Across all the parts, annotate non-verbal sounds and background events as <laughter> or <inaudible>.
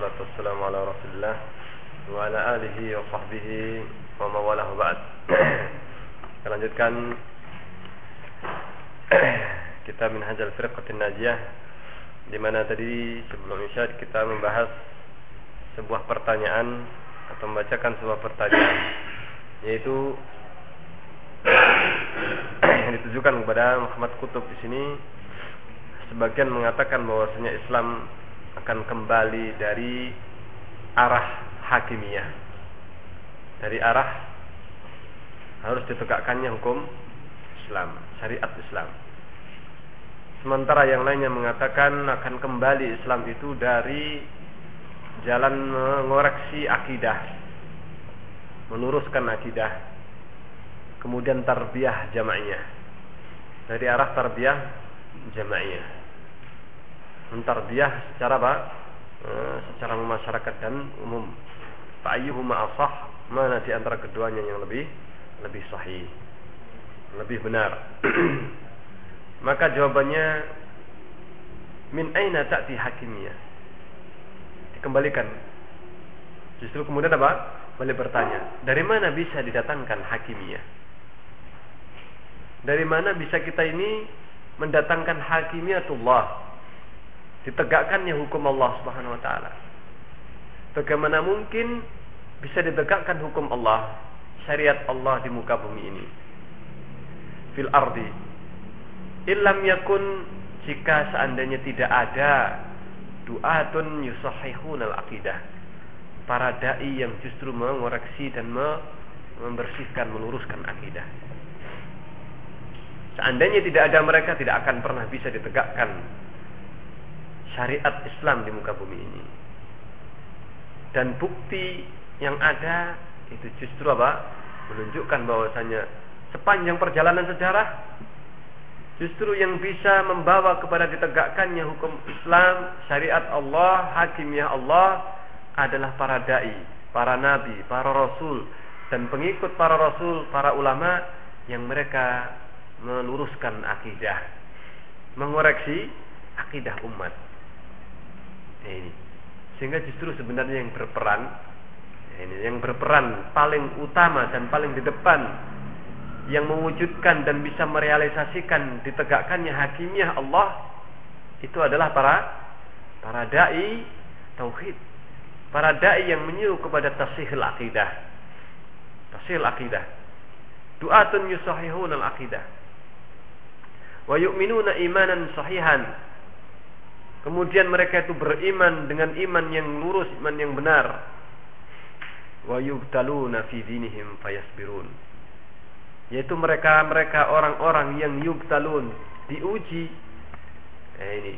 Wassalatu wassalamu ala Rasulillah wa ala alihi wa sahbihi wa mawalahu ba'd. Kita lanjutkan kita minhaj al-firqatin najiyah di mana tadi sebelum Isya kita membahas sebuah pertanyaan atau membacakan sebuah pertanyaan yaitu yang ditujukan kepada Muhammad Kutub di sini sebagian mengatakan bahwasanya Islam akan kembali dari arah hakimiyah. Dari arah harus ditegakkannya hukum Islam, syariat Islam. Sementara yang lainnya mengatakan akan kembali Islam itu dari jalan mengoreksi akidah, meluruskan akidah, kemudian tarbiyah jamaiyah. Dari arah tarbiyah jamaiyah mentarbiyah secara apa? E, secara masyarakat dan umum. Fa'ayyuhuma asah? Mana di antara keduanya yang lebih lebih sahih? Lebih benar. <clears throat> Maka jawabannya min aina ta'ti hakimiyah? Dikembalikan. Justru kemudian apa? Boleh bertanya, dari mana bisa didatangkan hakimiyah? Dari mana bisa kita ini mendatangkan hakimiyatullah ditegakkannya hukum Allah Subhanahu wa taala. Bagaimana mungkin bisa ditegakkan hukum Allah, syariat Allah di muka bumi ini? Fil ardi. Illam yakun jika seandainya tidak ada du'atun yusahihun al-aqidah. Para dai yang justru mengoreksi dan membersihkan, meluruskan akidah. Seandainya tidak ada mereka tidak akan pernah bisa ditegakkan syariat Islam di muka bumi ini. Dan bukti yang ada itu justru apa? Menunjukkan bahwasanya sepanjang perjalanan sejarah justru yang bisa membawa kepada ditegakkannya hukum Islam, syariat Allah, hakimiyah Allah adalah para dai, para nabi, para rasul dan pengikut para rasul, para ulama yang mereka meluruskan akidah, mengoreksi akidah umat. Ini. Sehingga justru sebenarnya yang berperan ini yang berperan paling utama dan paling di depan yang mewujudkan dan bisa merealisasikan ditegakkannya hakimiyah Allah itu adalah para para dai tauhid. Para dai yang menyuruh kepada tasihil akidah. Tasihil akidah. Du'atun yusahihun al-akidah. Wa yu'minuna imanan sahihan Kemudian mereka itu beriman dengan iman yang lurus, iman yang benar. Wa yubtaluna fi fayasbirun. Yaitu mereka-mereka orang-orang yang yubtalun, diuji. Eh, ini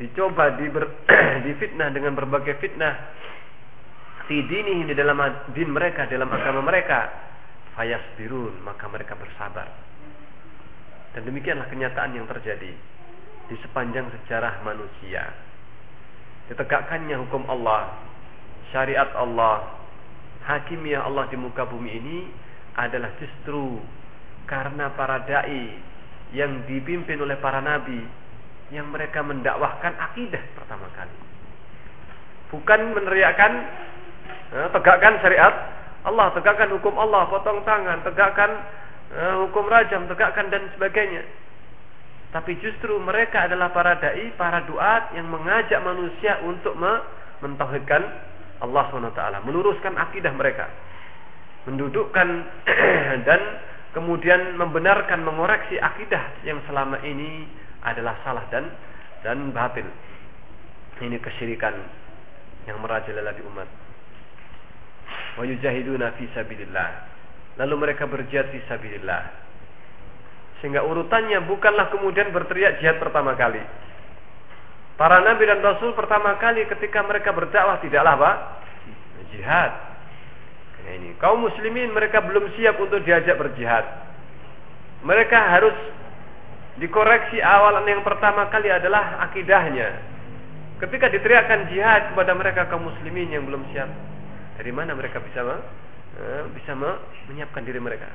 dicoba diber, <clears throat> difitnah dengan berbagai fitnah fi dinihim di dalam din mereka, dalam agama mereka. Fayasbirun, maka mereka bersabar. Dan demikianlah kenyataan yang terjadi di sepanjang sejarah manusia. Ditegakkannya hukum Allah, syariat Allah, hakimiyah Allah di muka bumi ini adalah justru karena para dai yang dipimpin oleh para nabi yang mereka mendakwahkan akidah pertama kali. Bukan meneriakkan eh, tegakkan syariat Allah, tegakkan hukum Allah, potong tangan, tegakkan eh, hukum rajam, tegakkan dan sebagainya. Tapi justru mereka adalah para dai, para duat yang mengajak manusia untuk mentauhidkan Allah SWT, meluruskan akidah mereka, mendudukkan <clears throat> dan kemudian membenarkan, mengoreksi akidah yang selama ini adalah salah dan dan batil. Ini kesyirikan yang merajalela di umat. Wa yujahiduna fi sabilillah. Lalu mereka berjihad fi sabilillah sehingga urutannya bukanlah kemudian berteriak jihad pertama kali. Para nabi dan rasul pertama kali ketika mereka berdakwah tidaklah apa? Jihad. Nah, ini kaum muslimin mereka belum siap untuk diajak berjihad. Mereka harus dikoreksi awalan yang pertama kali adalah akidahnya. Ketika diteriakkan jihad kepada mereka kaum muslimin yang belum siap, dari mana mereka bisa eh, bisa menyiapkan diri mereka?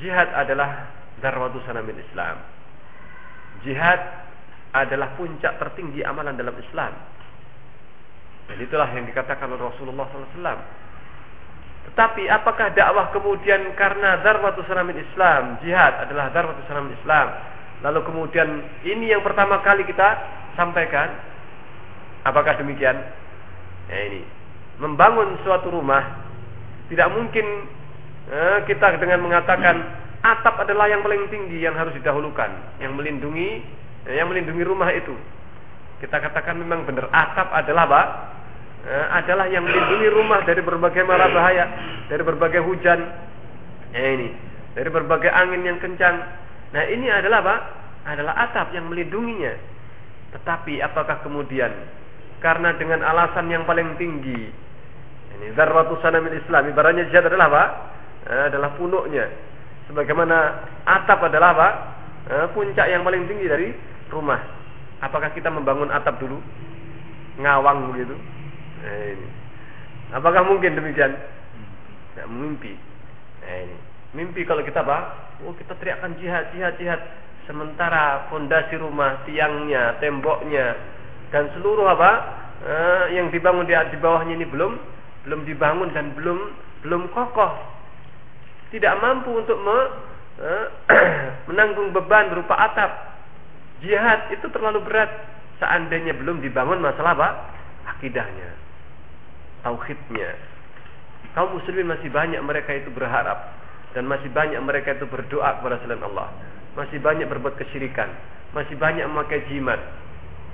Jihad adalah darwatu sanamil Islam. Jihad adalah puncak tertinggi amalan dalam Islam. Dan itulah yang dikatakan oleh Rasulullah SAW. Tetapi apakah dakwah kemudian karena darwatu salamin Islam, jihad adalah darwatu salamin Islam. Lalu kemudian ini yang pertama kali kita sampaikan. Apakah demikian? Ya ini. Membangun suatu rumah tidak mungkin eh, kita dengan mengatakan atap adalah yang paling tinggi yang harus didahulukan, yang melindungi eh, yang melindungi rumah itu. Kita katakan memang benar atap adalah apa? Eh, adalah yang melindungi rumah dari berbagai mara bahaya, dari berbagai hujan. Eh, ini, dari berbagai angin yang kencang. Nah, ini adalah apa? Adalah atap yang melindunginya. Tetapi apakah kemudian karena dengan alasan yang paling tinggi ini darwatu sanamin Islam ibaratnya jihad adalah apa? Eh, adalah punuknya. Sebagaimana atap adalah apa? Eh, puncak yang paling tinggi dari rumah. Apakah kita membangun atap dulu? Ngawang begitu? Eh, ini. Apakah mungkin demikian? Tidak mimpi. Eh, ini. Mimpi kalau kita apa? Oh kita teriakkan jihad, jihad, jihad. Sementara fondasi rumah, tiangnya, temboknya, dan seluruh apa eh, yang dibangun di, di bawahnya ini belum belum dibangun dan belum belum kokoh. Tidak mampu untuk me, eh, <clears throat> menanggung beban berupa atap. Jihad itu terlalu berat seandainya belum dibangun masalah apa? Akidahnya, tauhidnya. Kaum muslimin masih banyak mereka itu berharap dan masih banyak mereka itu berdoa kepada selain Allah. Masih banyak berbuat kesyirikan, masih banyak memakai jimat,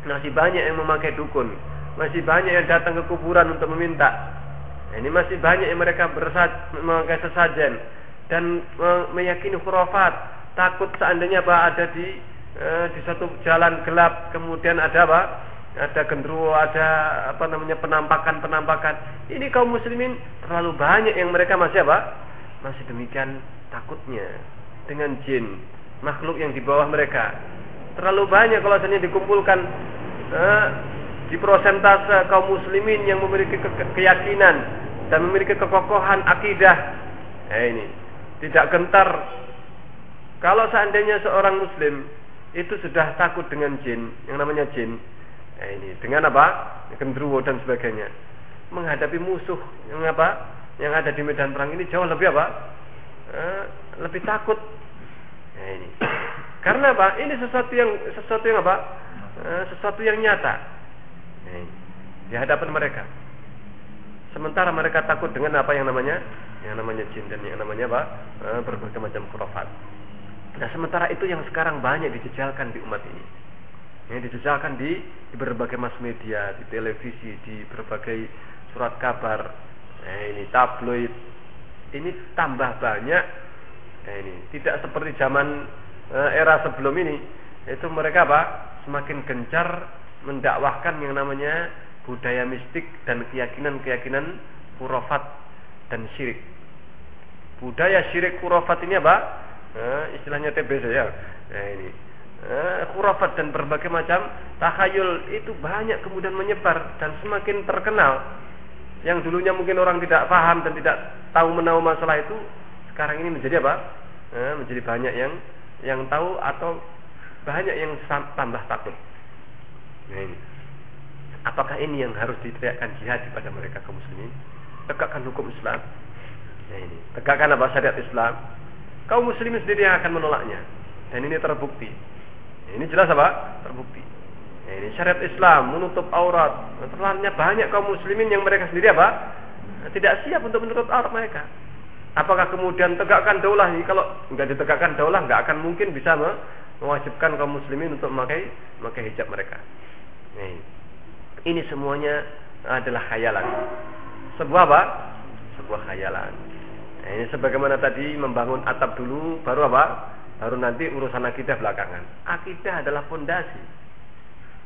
masih banyak yang memakai dukun, masih banyak yang datang ke kuburan untuk meminta ini masih banyak yang mereka bersaj, memakai sesajen dan meyakini khurafat, takut seandainya apa ada di e, di satu jalan gelap kemudian ada apa? Ada gendruwo, ada apa namanya penampakan-penampakan. Ini kaum muslimin terlalu banyak yang mereka masih apa? Masih demikian takutnya dengan jin, makhluk yang di bawah mereka. Terlalu banyak kalau hanya dikumpulkan eh, di prosentase kaum muslimin yang memiliki ke keyakinan dan memiliki kekokohan akidah. Eh ini tidak gentar. Kalau seandainya seorang muslim itu sudah takut dengan jin, yang namanya jin. Eh ini dengan apa? Gendruwo dan sebagainya. Menghadapi musuh yang apa? Yang ada di medan perang ini jauh lebih apa? Eh, lebih takut. Eh ini. Karena apa? Ini sesuatu yang sesuatu yang apa? Eh, sesuatu yang nyata. Eh, di hadapan mereka. Sementara mereka takut dengan apa yang namanya yang namanya jin dan yang namanya apa? Eh, berbagai macam khurafat. Nah, sementara itu yang sekarang banyak dijejalkan di umat ini. Yang dijejalkan di, di berbagai mass media, di televisi, di berbagai surat kabar, nah, ini tabloid. Ini tambah banyak. Nah, ini tidak seperti zaman eh, era sebelum ini. Itu mereka apa? Semakin gencar mendakwahkan yang namanya budaya mistik dan keyakinan-keyakinan kurofat dan syirik. Budaya syirik kurofat ini apa? Nah, istilahnya TBC ya. Nah, ini. Nah, kurofat dan berbagai macam takhayul itu banyak kemudian menyebar dan semakin terkenal. Yang dulunya mungkin orang tidak paham dan tidak tahu menahu masalah itu, sekarang ini menjadi apa? Nah, menjadi banyak yang yang tahu atau banyak yang tambah takut. Nah, ini. Apakah ini yang harus diteriakkan jihad kepada mereka kaum muslimin? Tegakkan hukum Islam. Nah ini, tegakkan apa syariat Islam. Kaum muslimin sendiri yang akan menolaknya. Dan ini terbukti. Ini jelas apa? Terbukti. Nah, ini syariat Islam menutup aurat. Terlalunya banyak kaum muslimin yang mereka sendiri apa? Tidak siap untuk menutup aurat mereka. Apakah kemudian tegakkan daulah ini kalau nggak ditegakkan daulah nggak akan mungkin bisa mewajibkan kaum muslimin untuk memakai memakai hijab mereka. Nah, ini semuanya adalah khayalan. Sebuah apa? Sebuah khayalan. Nah, ini sebagaimana tadi membangun atap dulu, baru apa? Baru nanti urusan akidah belakangan. Akidah adalah fondasi.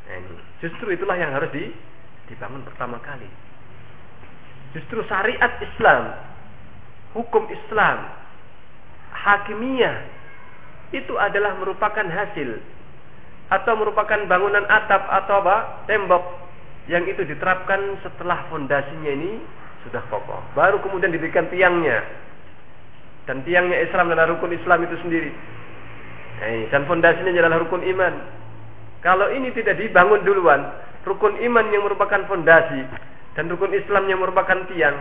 Nah, ini justru itulah yang harus di, dibangun pertama kali. Justru syariat Islam, hukum Islam, hakimiyah itu adalah merupakan hasil atau merupakan bangunan atap atau apa tembok yang itu diterapkan setelah fondasinya ini sudah kokoh. Baru kemudian diberikan tiangnya. Dan tiangnya Islam adalah rukun Islam itu sendiri. Nah, dan fondasinya adalah rukun iman. Kalau ini tidak dibangun duluan, rukun iman yang merupakan fondasi dan rukun Islam yang merupakan tiang,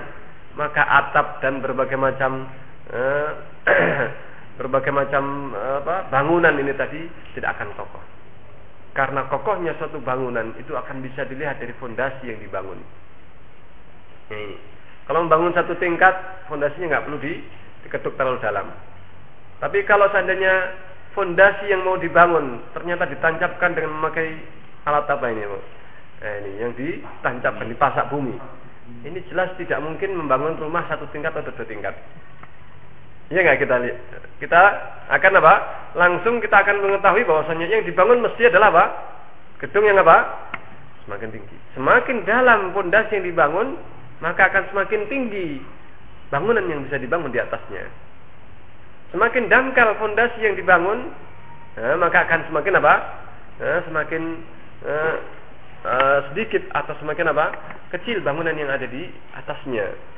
maka atap dan berbagai macam eh, <clears throat> berbagai macam eh, apa, bangunan ini tadi tidak akan kokoh. Karena kokohnya suatu bangunan itu akan bisa dilihat dari fondasi yang dibangun. Ini. Kalau membangun satu tingkat, fondasinya nggak perlu di, diketuk terlalu dalam. Tapi kalau seandainya fondasi yang mau dibangun ternyata ditancapkan dengan memakai alat apa ini, Bu? Nah, ini yang ditancapkan di pasak bumi. Ini jelas tidak mungkin membangun rumah satu tingkat atau dua tingkat. Iya nggak kita lihat? Kita akan apa? Langsung kita akan mengetahui bahwasanya yang dibangun mesti adalah apa? Gedung yang apa? Semakin tinggi. Semakin dalam pondasi yang dibangun, maka akan semakin tinggi bangunan yang bisa dibangun di atasnya. Semakin dangkal fondasi yang dibangun, eh, maka akan semakin apa? Eh, semakin eh, eh, sedikit atau semakin apa? Kecil bangunan yang ada di atasnya.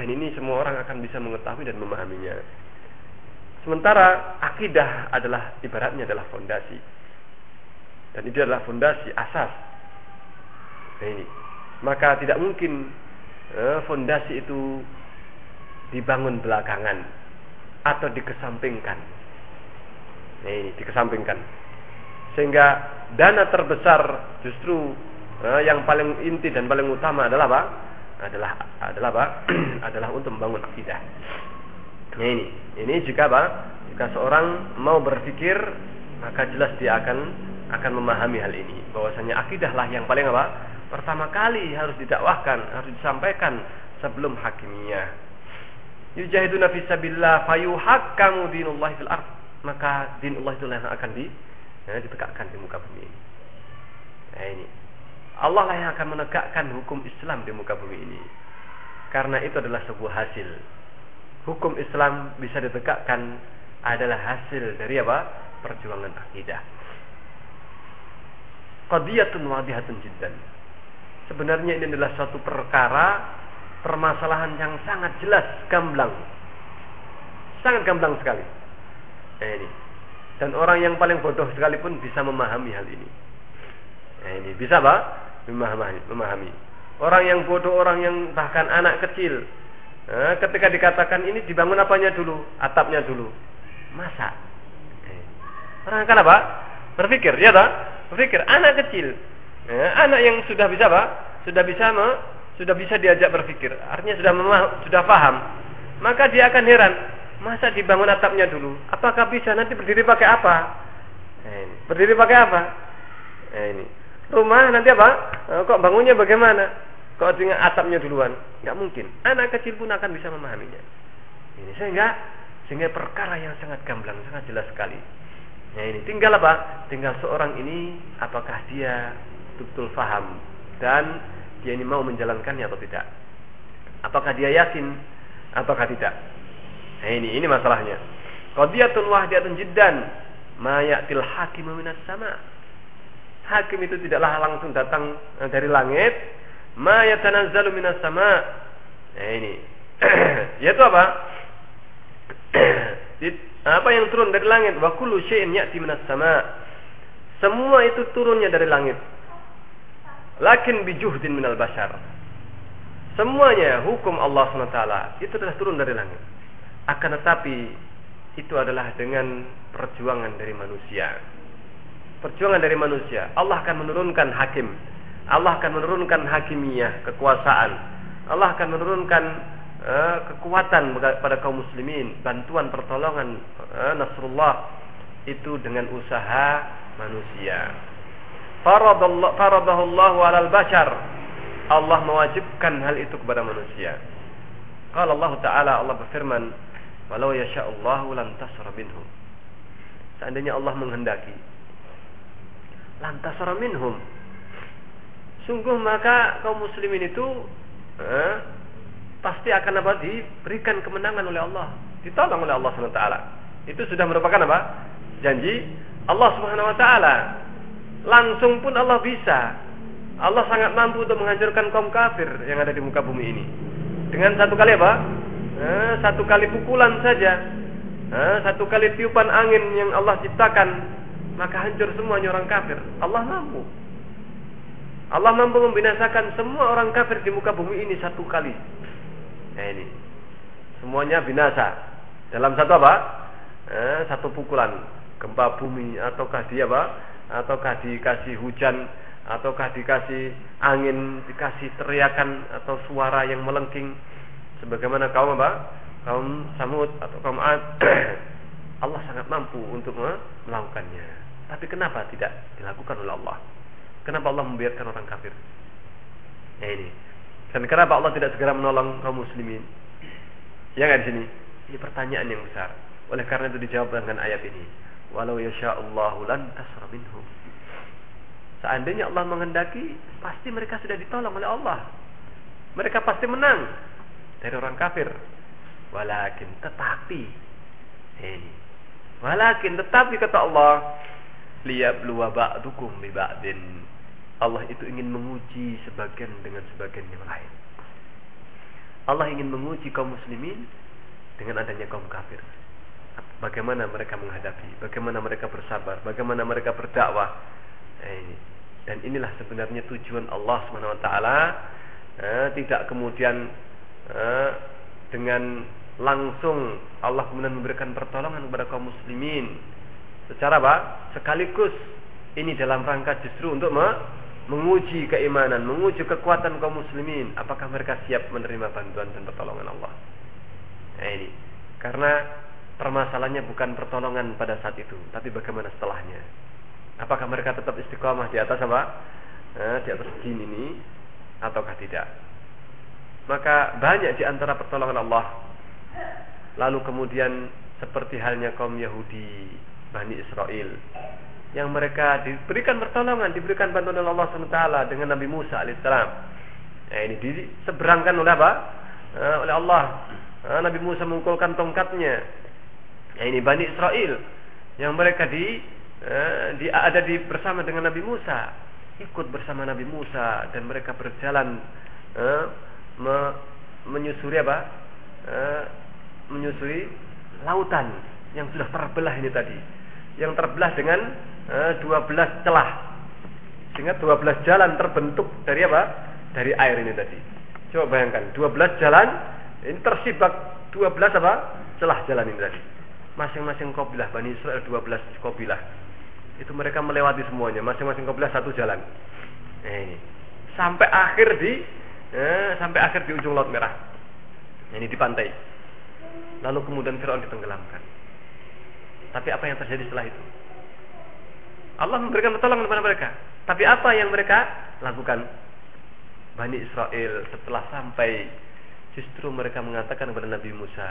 Dan ini semua orang akan bisa mengetahui dan memahaminya. Sementara akidah adalah ibaratnya adalah fondasi. Dan itu adalah fondasi asas. Nah ini. Maka tidak mungkin eh, fondasi itu dibangun belakangan atau dikesampingkan. Nah ini dikesampingkan. Sehingga dana terbesar justru eh, yang paling inti dan paling utama adalah apa? Adalah adalah apa? <clears throat> adalah untuk membangun akidah. Nah ini, ini jika apa? Jika seorang mau berpikir, maka jelas dia akan akan memahami hal ini. Bahwasanya akidahlah yang paling apa? Pertama kali harus didakwahkan, harus disampaikan sebelum hakimiyah. Yujahiduna fi sabilillah fayuhakkamu dinullah fil ard. Maka dinullah itu yang akan di, ya, ditegakkan di muka bumi ini. Nah ini. Allah lah yang akan menegakkan hukum Islam di muka bumi ini. Karena itu adalah sebuah hasil. Hukum Islam bisa ditegakkan adalah hasil dari apa? Perjuangan akidah. Qadiyatun wadihatun jiddan. Sebenarnya ini adalah suatu perkara permasalahan yang sangat jelas, gamblang. Sangat gamblang sekali. Nah, ini. Dan orang yang paling bodoh sekalipun bisa memahami hal ini. Nah, ini bisa pak? Memahami, memahami. Orang yang bodoh, orang yang bahkan anak kecil, eh, ketika dikatakan ini dibangun apanya dulu, atapnya dulu, masa? Eh. Orang akan apa? Berpikir, ya tak? Berpikir, anak kecil, eh, anak yang sudah bisa apa? Sudah bisa me, sudah bisa diajak berpikir, artinya sudah memah, sudah paham, maka dia akan heran, masa dibangun atapnya dulu? Apakah bisa nanti berdiri pakai apa? Eh, berdiri pakai apa? Eh, ini rumah nanti apa? Eh, kok bangunnya bagaimana? Kok dengan atapnya duluan? Nggak mungkin. Anak kecil pun akan bisa memahaminya. Ini sehingga sehingga perkara yang sangat gamblang, sangat jelas sekali. Nah ini tinggal apa? Tinggal seorang ini apakah dia betul faham dan dia ini mau menjalankannya atau tidak? Apakah dia yakin? Apakah tidak? Nah ini ini masalahnya. Qadiyatun wahdiyatun jiddan ma ya'til hakimu minas sama' hakim itu tidaklah langsung datang eh, dari langit. Ma yatanazzalu minas sama. Nah ini. <clears throat> Yaitu apa? <clears throat> Apa yang turun dari langit? Wa kullu syai'in ya'ti minas sama. Semua itu turunnya dari langit. Lakin bijuhdin minal bashar. Semuanya hukum Allah SWT itu telah turun dari langit. Akan tetapi itu adalah dengan perjuangan dari manusia perjuangan dari manusia. Allah akan menurunkan hakim. Allah akan menurunkan hakimiyah, kekuasaan. Allah akan menurunkan uh, kekuatan pada kaum muslimin, bantuan pertolongan uh, Nasrullah itu dengan usaha manusia. Faradallahu alal bashar. Allah mewajibkan hal itu kepada manusia. Kalau Allah Ta'ala Allah berfirman, "Walau yasha'allahu lam tasra minhum." Seandainya Allah menghendaki, lantas minhum. Sungguh maka kaum muslimin itu eh, pasti akan apa diberikan kemenangan oleh Allah, ditolong oleh Allah taala. Itu sudah merupakan apa? Janji Allah Subhanahu wa taala. Langsung pun Allah bisa. Allah sangat mampu untuk menghancurkan kaum kafir yang ada di muka bumi ini. Dengan satu kali apa? Eh, satu kali pukulan saja. Eh, satu kali tiupan angin yang Allah ciptakan maka hancur semuanya orang kafir. Allah mampu. Allah mampu membinasakan semua orang kafir di muka bumi ini satu kali. Nah ini. Semuanya binasa. Dalam satu apa? Eh, satu pukulan. Gempa bumi ataukah dia apa? Ataukah dikasih hujan ataukah dikasih angin, dikasih teriakan atau suara yang melengking sebagaimana kaum apa? Kaum Samud atau kaum Ad. <coughs> Allah sangat mampu untuk melakukannya. Tapi kenapa tidak dilakukan oleh Allah? Kenapa Allah membiarkan orang kafir? Ya ini. Dan kenapa Allah tidak segera menolong kaum muslimin? Ya nggak di sini? Ini pertanyaan yang besar. Oleh karena itu dijawab dengan ayat ini. Walau yasha'allahu lan minhum. Seandainya Allah menghendaki, pasti mereka sudah ditolong oleh Allah. Mereka pasti menang dari orang kafir. Walakin tetapi ini. Walakin tetapi kata Allah, liyabluwa ba'dukum bi ba'din. Allah itu ingin menguji sebagian dengan sebagian yang lain. Allah ingin menguji kaum muslimin dengan adanya kaum kafir. Bagaimana mereka menghadapi, bagaimana mereka bersabar, bagaimana mereka berdakwah. Eh, dan inilah sebenarnya tujuan Allah swt. Eh, tidak kemudian eh, dengan langsung Allah kemudian memberikan pertolongan kepada kaum muslimin secara apa? Sekaligus ini dalam rangka justru untuk menguji keimanan, menguji kekuatan kaum muslimin, apakah mereka siap menerima bantuan dan pertolongan Allah. Nah ini, karena permasalahannya bukan pertolongan pada saat itu, tapi bagaimana setelahnya. Apakah mereka tetap istiqomah di atas apa? Eh, di atas jin ini ataukah tidak? Maka banyak di antara pertolongan Allah. Lalu kemudian seperti halnya kaum Yahudi, Bani Israel yang mereka diberikan pertolongan, diberikan bantuan oleh Allah SWT dengan Nabi Musa alaihissalam. Nah, ini diseberangkan oleh apa? Nah, oleh Allah. Nah, Nabi Musa mengumpulkan tongkatnya. Nah, ini Bani Israel yang mereka di, eh, di ada di bersama dengan Nabi Musa, ikut bersama Nabi Musa dan mereka berjalan eh, me, menyusuri apa? Eh, menyusuri lautan yang sudah terbelah ini tadi yang terbelah dengan eh, 12 celah. Sehingga 12 jalan terbentuk dari apa? Dari air ini tadi. Coba bayangkan, 12 jalan ini tersibak 12 apa? Celah jalan ini tadi. Masing-masing kabilah Bani Israel 12 kabilah. Itu mereka melewati semuanya, masing-masing kabilah satu jalan. Eh, sampai akhir di eh, sampai akhir di ujung laut merah. Ini di pantai. Lalu kemudian Firaun ditenggelamkan. Tapi apa yang terjadi setelah itu? Allah memberikan pertolongan kepada mereka. Tapi apa yang mereka lakukan? Bani Israel setelah sampai justru mereka mengatakan kepada Nabi Musa,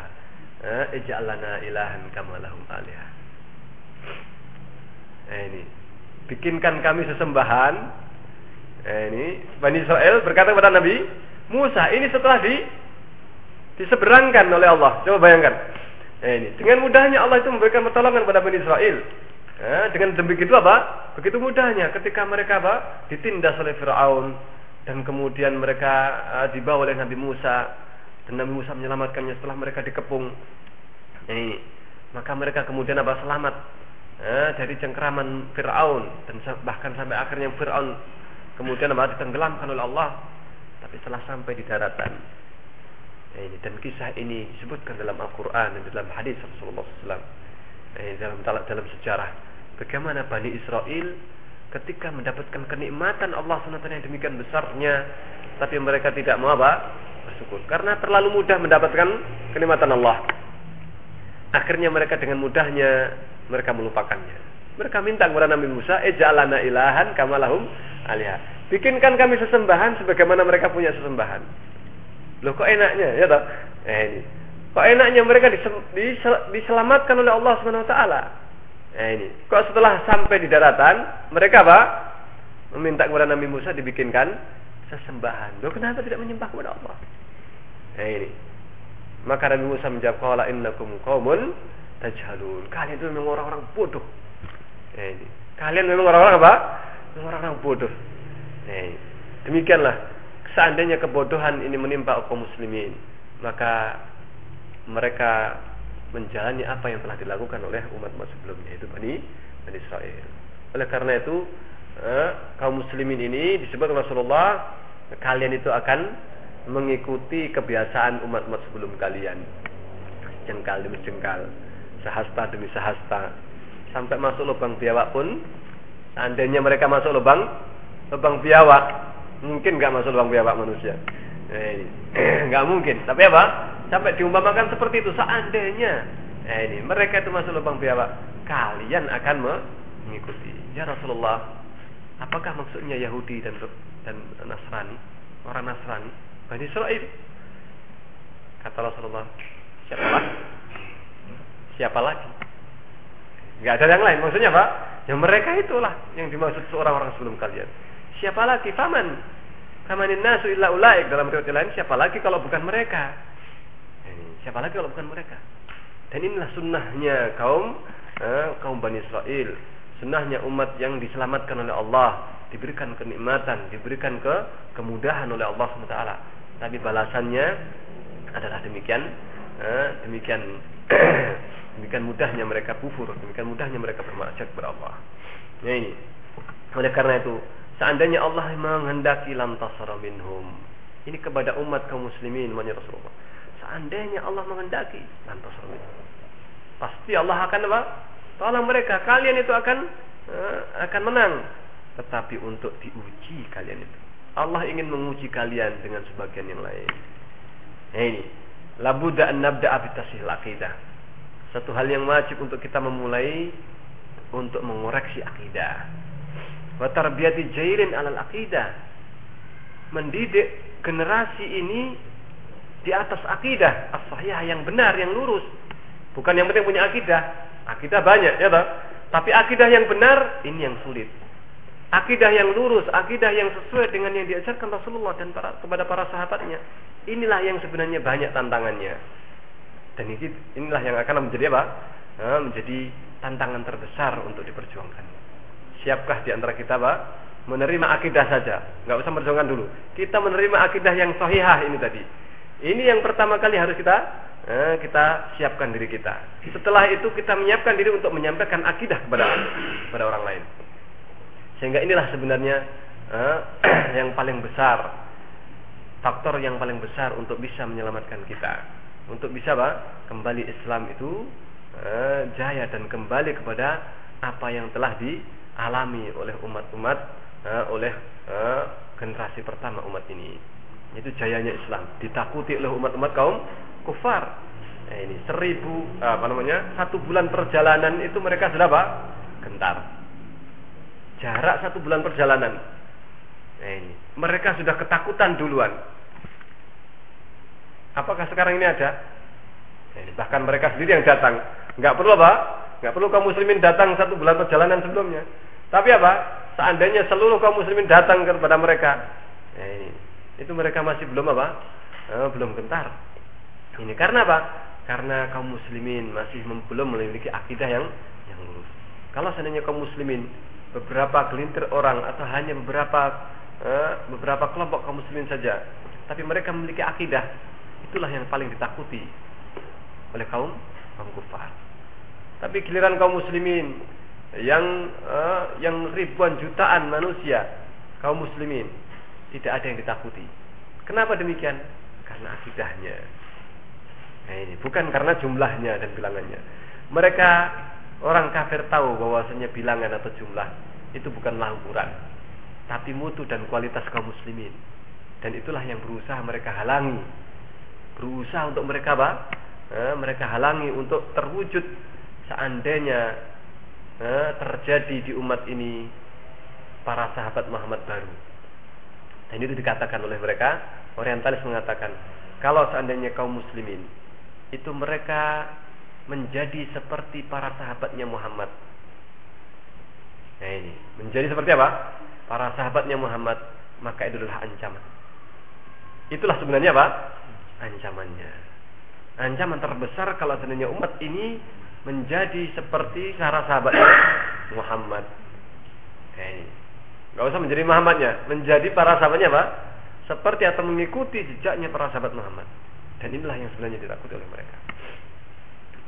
eh, "Ij'alana ilahan kama lahum alihah." Eh, ini bikinkan kami sesembahan. Eh, ini Bani Israel berkata kepada Nabi Musa, ini setelah di diseberangkan oleh Allah. Coba bayangkan. Eh, ini dengan mudahnya Allah itu memberikan pertolongan kepada Bani Israel. Eh, dengan demikian apa? Begitu mudahnya ketika mereka apa? Ditindas oleh Firaun dan kemudian mereka uh, dibawa oleh Nabi Musa dan Nabi Musa menyelamatkannya setelah mereka dikepung. Ini maka mereka kemudian apa? Selamat eh, dari cengkeraman Firaun dan bahkan sampai akhirnya Firaun kemudian apa? Ditenggelamkan oleh Allah. Tapi setelah sampai di daratan ini dan kisah ini disebutkan dalam Al-Quran dan dalam hadis Rasulullah SAW eh, dalam dalam sejarah. Bagaimana Bani Israel ketika mendapatkan kenikmatan Allah SWT yang demikian besarnya tapi mereka tidak mau apa? Bersyukur. Karena terlalu mudah mendapatkan kenikmatan Allah. Akhirnya mereka dengan mudahnya mereka melupakannya. Mereka minta kepada Nabi Musa ejalana ilahan kamalahum alihah. Bikinkan kami sesembahan sebagaimana mereka punya sesembahan Loh kok enaknya ya toh? Eh ini. Kok enaknya mereka disel, disel, diselamatkan oleh Allah Subhanahu wa taala. Eh ini. Kok setelah sampai di daratan, mereka apa? Meminta kepada Nabi Musa dibikinkan sesembahan. Loh kenapa tidak menyembah kepada Allah? Eh ini. Maka Nabi Musa menjawab, "Qala innakum qaumun tajhalun." Kalian itu memang orang-orang bodoh. Eh ini. Kalian memang orang-orang apa? Orang-orang bodoh. Eh, demikianlah seandainya kebodohan ini menimpa kaum muslimin, maka mereka menjalani apa yang telah dilakukan oleh umat-umat sebelumnya itu Bani Bani Israel. Oleh karena itu eh, kaum muslimin ini disebut Rasulullah kalian itu akan mengikuti kebiasaan umat-umat sebelum kalian. Jengkal demi jengkal, sehasta demi sehasta, sampai masuk lubang biawak pun seandainya mereka masuk lubang lubang biawak, mungkin nggak masuk lubang biawak manusia. Ini <clears throat> nggak mungkin. Tapi apa? Sampai diumpamakan seperti itu seandainya nah, ini mereka itu masuk lubang biawak, kalian akan mengikuti. Ya Rasulullah, apakah maksudnya Yahudi dan dan Nasrani, orang Nasrani? Bani Israel. Kata Rasulullah, siapa lagi? Siapa lagi? Gak ada yang lain. Maksudnya apa? Ya mereka itulah yang dimaksud seorang orang sebelum kalian. Siapa lagi? Faman. Famanin nasu illa ulaik. Dalam riwayat lain, siapa lagi kalau bukan mereka? Siapa lagi kalau bukan mereka? Dan inilah sunnahnya kaum eh, kaum Bani Israel. Sunnahnya umat yang diselamatkan oleh Allah, diberikan kenikmatan, diberikan ke kemudahan oleh Allah SWT tapi balasannya adalah demikian eh, demikian <clears throat> demikian mudahnya mereka kufur demikian mudahnya mereka bermaksiat kepada Allah ya ini oleh karena itu seandainya Allah menghendaki lam tasara minhum. Ini kepada umat kaum muslimin umatnya Rasulullah. Seandainya Allah menghendaki lam tasara minhum. Pasti Allah akan apa? Tolong mereka. Kalian itu akan eh, akan menang. Tetapi untuk diuji kalian itu Allah ingin menguji kalian dengan sebagian yang lain. Nah ini, labuda an nabda'a bitasih akidah. Satu hal yang wajib untuk kita memulai untuk mengoreksi akidah. Wa tarbiyati jailin alal akidah. Mendidik generasi ini di atas akidah as yang benar, yang lurus. Bukan yang penting punya akidah. Akidah banyak ya toh. Tapi akidah yang benar ini yang sulit akidah yang lurus, akidah yang sesuai dengan yang diajarkan Rasulullah dan para, kepada para sahabatnya. Inilah yang sebenarnya banyak tantangannya. Dan ini, inilah yang akan menjadi apa? Nah, menjadi tantangan terbesar untuk diperjuangkan. Siapkah di antara kita, Pak? Menerima akidah saja, nggak usah perjuangkan dulu. Kita menerima akidah yang sahihah ini tadi. Ini yang pertama kali harus kita eh, kita siapkan diri kita. Setelah itu kita menyiapkan diri untuk menyampaikan akidah kepada kepada orang lain. Sehingga inilah sebenarnya uh, <clears throat> yang paling besar faktor yang paling besar untuk bisa menyelamatkan kita. Untuk bisa Pak, kembali Islam itu uh, jaya dan kembali kepada apa yang telah dialami oleh umat-umat uh, oleh uh, generasi pertama umat ini. Itu jayanya Islam, ditakuti oleh umat-umat kaum kufar. Nah, ini seribu apa namanya satu bulan perjalanan itu mereka sudah apa? Gentar Jarak satu bulan perjalanan. Nah ini, mereka sudah ketakutan duluan. Apakah sekarang ini ada? Nah, ini, bahkan mereka sendiri yang datang. Nggak perlu apa? Nggak perlu kaum muslimin datang satu bulan perjalanan sebelumnya. Tapi apa? Seandainya seluruh kaum muslimin datang kepada mereka, ini, itu mereka masih belum apa? Eh, belum gentar. Ini karena apa? Karena kaum muslimin masih belum memiliki akidah yang yang lurus. Kalau seandainya kaum muslimin beberapa gelintir orang atau hanya beberapa eh, beberapa kelompok kaum muslimin saja, tapi mereka memiliki akidah, itulah yang paling ditakuti oleh kaum kaum kufar. Tapi giliran kaum muslimin yang eh, yang ribuan jutaan manusia kaum muslimin tidak ada yang ditakuti. Kenapa demikian? Karena akidahnya. Nah ini bukan karena jumlahnya dan bilangannya. Mereka Orang kafir tahu bahwasanya bilangan atau jumlah itu bukanlah ukuran, tapi mutu dan kualitas kaum muslimin. Dan itulah yang berusaha mereka halangi. Berusaha untuk mereka apa? Eh, mereka halangi untuk terwujud seandainya eh, terjadi di umat ini para sahabat Muhammad baru. Dan itu dikatakan oleh mereka, orientalis mengatakan, kalau seandainya kaum muslimin itu mereka menjadi seperti para sahabatnya Muhammad. Nah ini, menjadi seperti apa? Para sahabatnya Muhammad, maka itu adalah ancaman. Itulah sebenarnya apa? Ancamannya. Ancaman terbesar kalau sebenarnya umat ini menjadi seperti para sahabatnya Muhammad. Nah ini. Gak usah menjadi Muhammadnya, menjadi para sahabatnya apa? Seperti atau mengikuti jejaknya para sahabat Muhammad. Dan inilah yang sebenarnya ditakuti oleh mereka.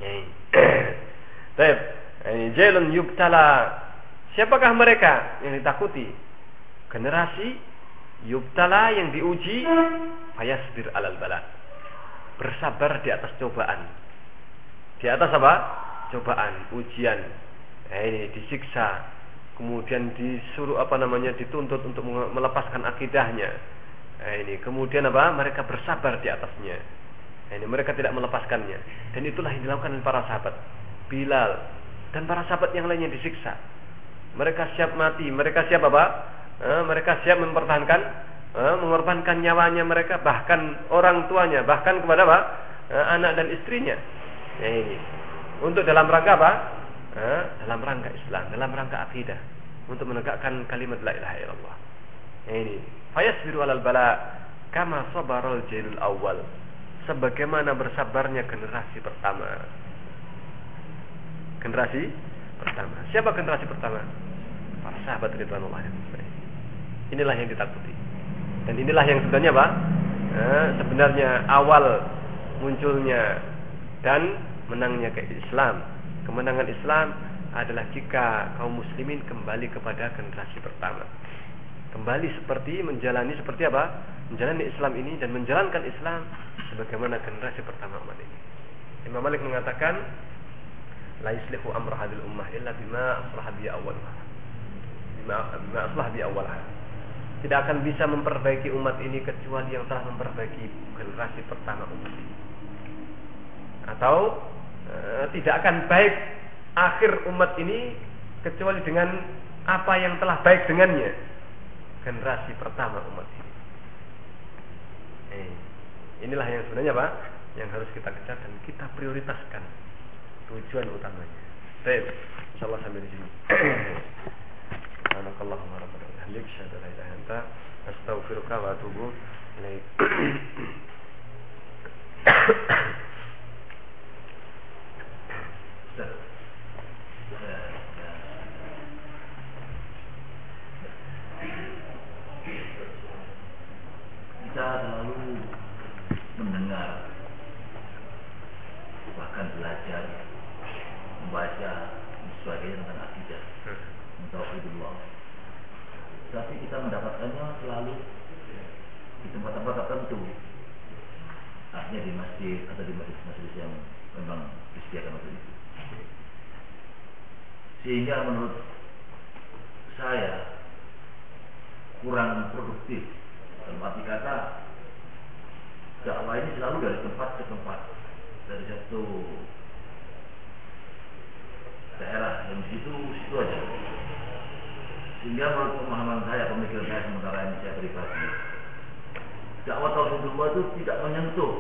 <clears throat> Baik. Ini jailun yubtala. Siapakah mereka yang ditakuti? Generasi yubtala yang diuji fayasbir alal bala. Bersabar di atas cobaan. Di atas apa? Cobaan, ujian. Nah, ini disiksa, kemudian disuruh apa namanya dituntut untuk melepaskan akidahnya. Nah, ini kemudian apa? Mereka bersabar di atasnya. Nah, ini mereka tidak melepaskannya. Dan itulah yang dilakukan oleh para sahabat. Bilal dan para sahabat yang lainnya disiksa. Mereka siap mati, mereka siap apa? Eh, mereka siap mempertahankan eh, mengorbankan nyawanya mereka bahkan orang tuanya, bahkan kepada apa? Eh, anak dan istrinya. Nah, ini. Untuk dalam rangka apa? Eh, dalam rangka Islam, dalam rangka akidah untuk menegakkan kalimat la ilaha illallah. Nah, ini. Fayasbiru alal bala kama sabarul jailul awal. Sebagaimana bersabarnya generasi pertama. Generasi pertama. Siapa generasi pertama? Para sahabat Ridwanullah Inilah yang ditakuti. Dan inilah yang sebenarnya Pak, eh, sebenarnya awal munculnya dan menangnya ke Islam Kemenangan Islam adalah jika kaum muslimin kembali kepada generasi pertama. Kembali seperti menjalani seperti apa? Menjalani Islam ini dan menjalankan Islam sebagaimana generasi pertama umat ini. Imam Malik mengatakan, la yuslihu amra hadil ummah illa bima aslaha bi awwalha. Bima, bima bi. Tidak akan bisa memperbaiki umat ini kecuali yang telah memperbaiki generasi pertama umat ini. Atau Eh, tidak akan baik akhir umat ini kecuali dengan apa yang telah baik dengannya generasi pertama umat ini. Eh, inilah yang sebenarnya pak yang harus kita kejar dan kita prioritaskan tujuan utamanya. Baik, insyaallah sampai di sini. Subhanakallahumma rabbana la ilaha illa anta astaghfiruka wa atubu ilaik. Kita selalu mendengar bahkan belajar membaca sebagainya tentang akidah tauhidullah tapi kita mendapatkannya selalu di tempat-tempat tertentu. Artinya di masjid atau di masjid-masjid yang memang disediakan untuk itu. Sehingga menurut saya kurang produktif dalam arti kata dakwah ini selalu dari tempat ke tempat. Dari satu daerah. Di situ situ aja. Sehingga menurut pemahaman saya pemikiran saya sementara ini saya pribadi. Dakwah Tauhidullah itu tidak menyentuh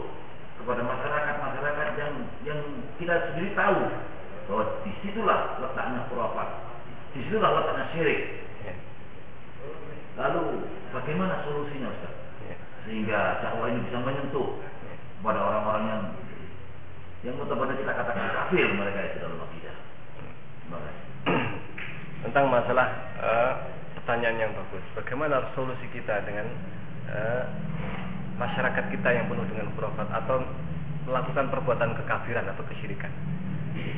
kepada masyarakat masyarakat yang yang kita sendiri tahu bahwa di situlah letaknya khurafat. Di situlah letaknya syirik. Lalu bagaimana solusinya Ustaz? Sehingga dakwah ini bisa menyentuh ya. pada orang-orang yang yang pada kita katakan kafir mereka itu dalam akidah. Tentang masalah uh, pertanyaan yang bagus. Bagaimana solusi kita dengan uh, masyarakat kita yang penuh dengan khurafat atau melakukan perbuatan kekafiran atau kesyirikan?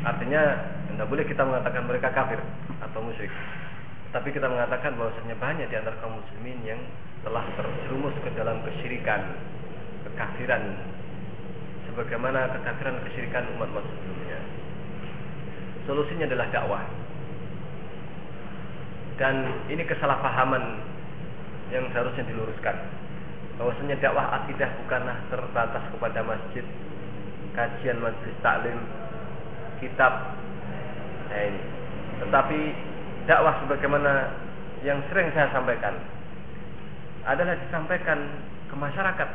Artinya tidak boleh kita mengatakan mereka kafir atau musyrik tapi kita mengatakan bahwasanya banyak di antara kaum muslimin yang telah terjerumus ke dalam kesyirikan, kekafiran sebagaimana kekafiran kesyirikan umat-umat sebelumnya. Solusinya adalah dakwah. Dan ini kesalahpahaman yang seharusnya diluruskan. Bahwasanya dakwah akidah bukanlah terbatas kepada masjid, kajian majelis taklim, kitab. Nah ini. Tetapi dakwah sebagaimana yang sering saya sampaikan adalah disampaikan ke masyarakat.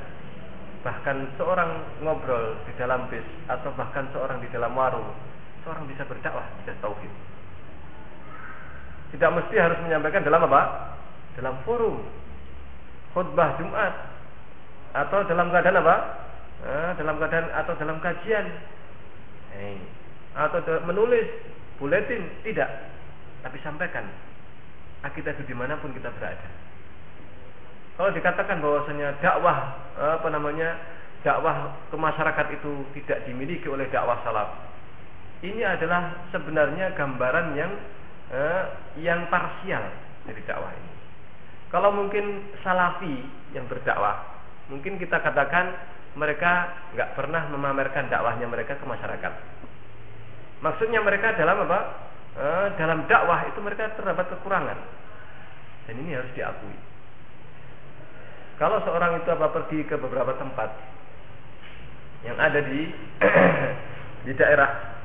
Bahkan seorang ngobrol di dalam bis atau bahkan seorang di dalam warung seorang bisa berdakwah bisa tauhid. Tidak mesti harus menyampaikan dalam apa? Dalam forum khutbah Jumat atau dalam keadaan apa? Eh, dalam keadaan atau dalam kajian. Eh, atau menulis buletin tidak. Tapi sampaikan. Akidah itu di mana pun kita berada. Kalau dikatakan bahwasanya dakwah apa namanya dakwah ke masyarakat itu tidak dimiliki oleh dakwah salaf, ini adalah sebenarnya gambaran yang eh, yang parsial dari dakwah ini. Kalau mungkin salafi yang berdakwah, mungkin kita katakan mereka nggak pernah memamerkan dakwahnya mereka ke masyarakat. Maksudnya mereka dalam apa? E, dalam dakwah itu mereka terdapat kekurangan. Dan ini harus diakui. Kalau seorang itu apa pergi ke beberapa tempat yang ada di <clears throat> di daerah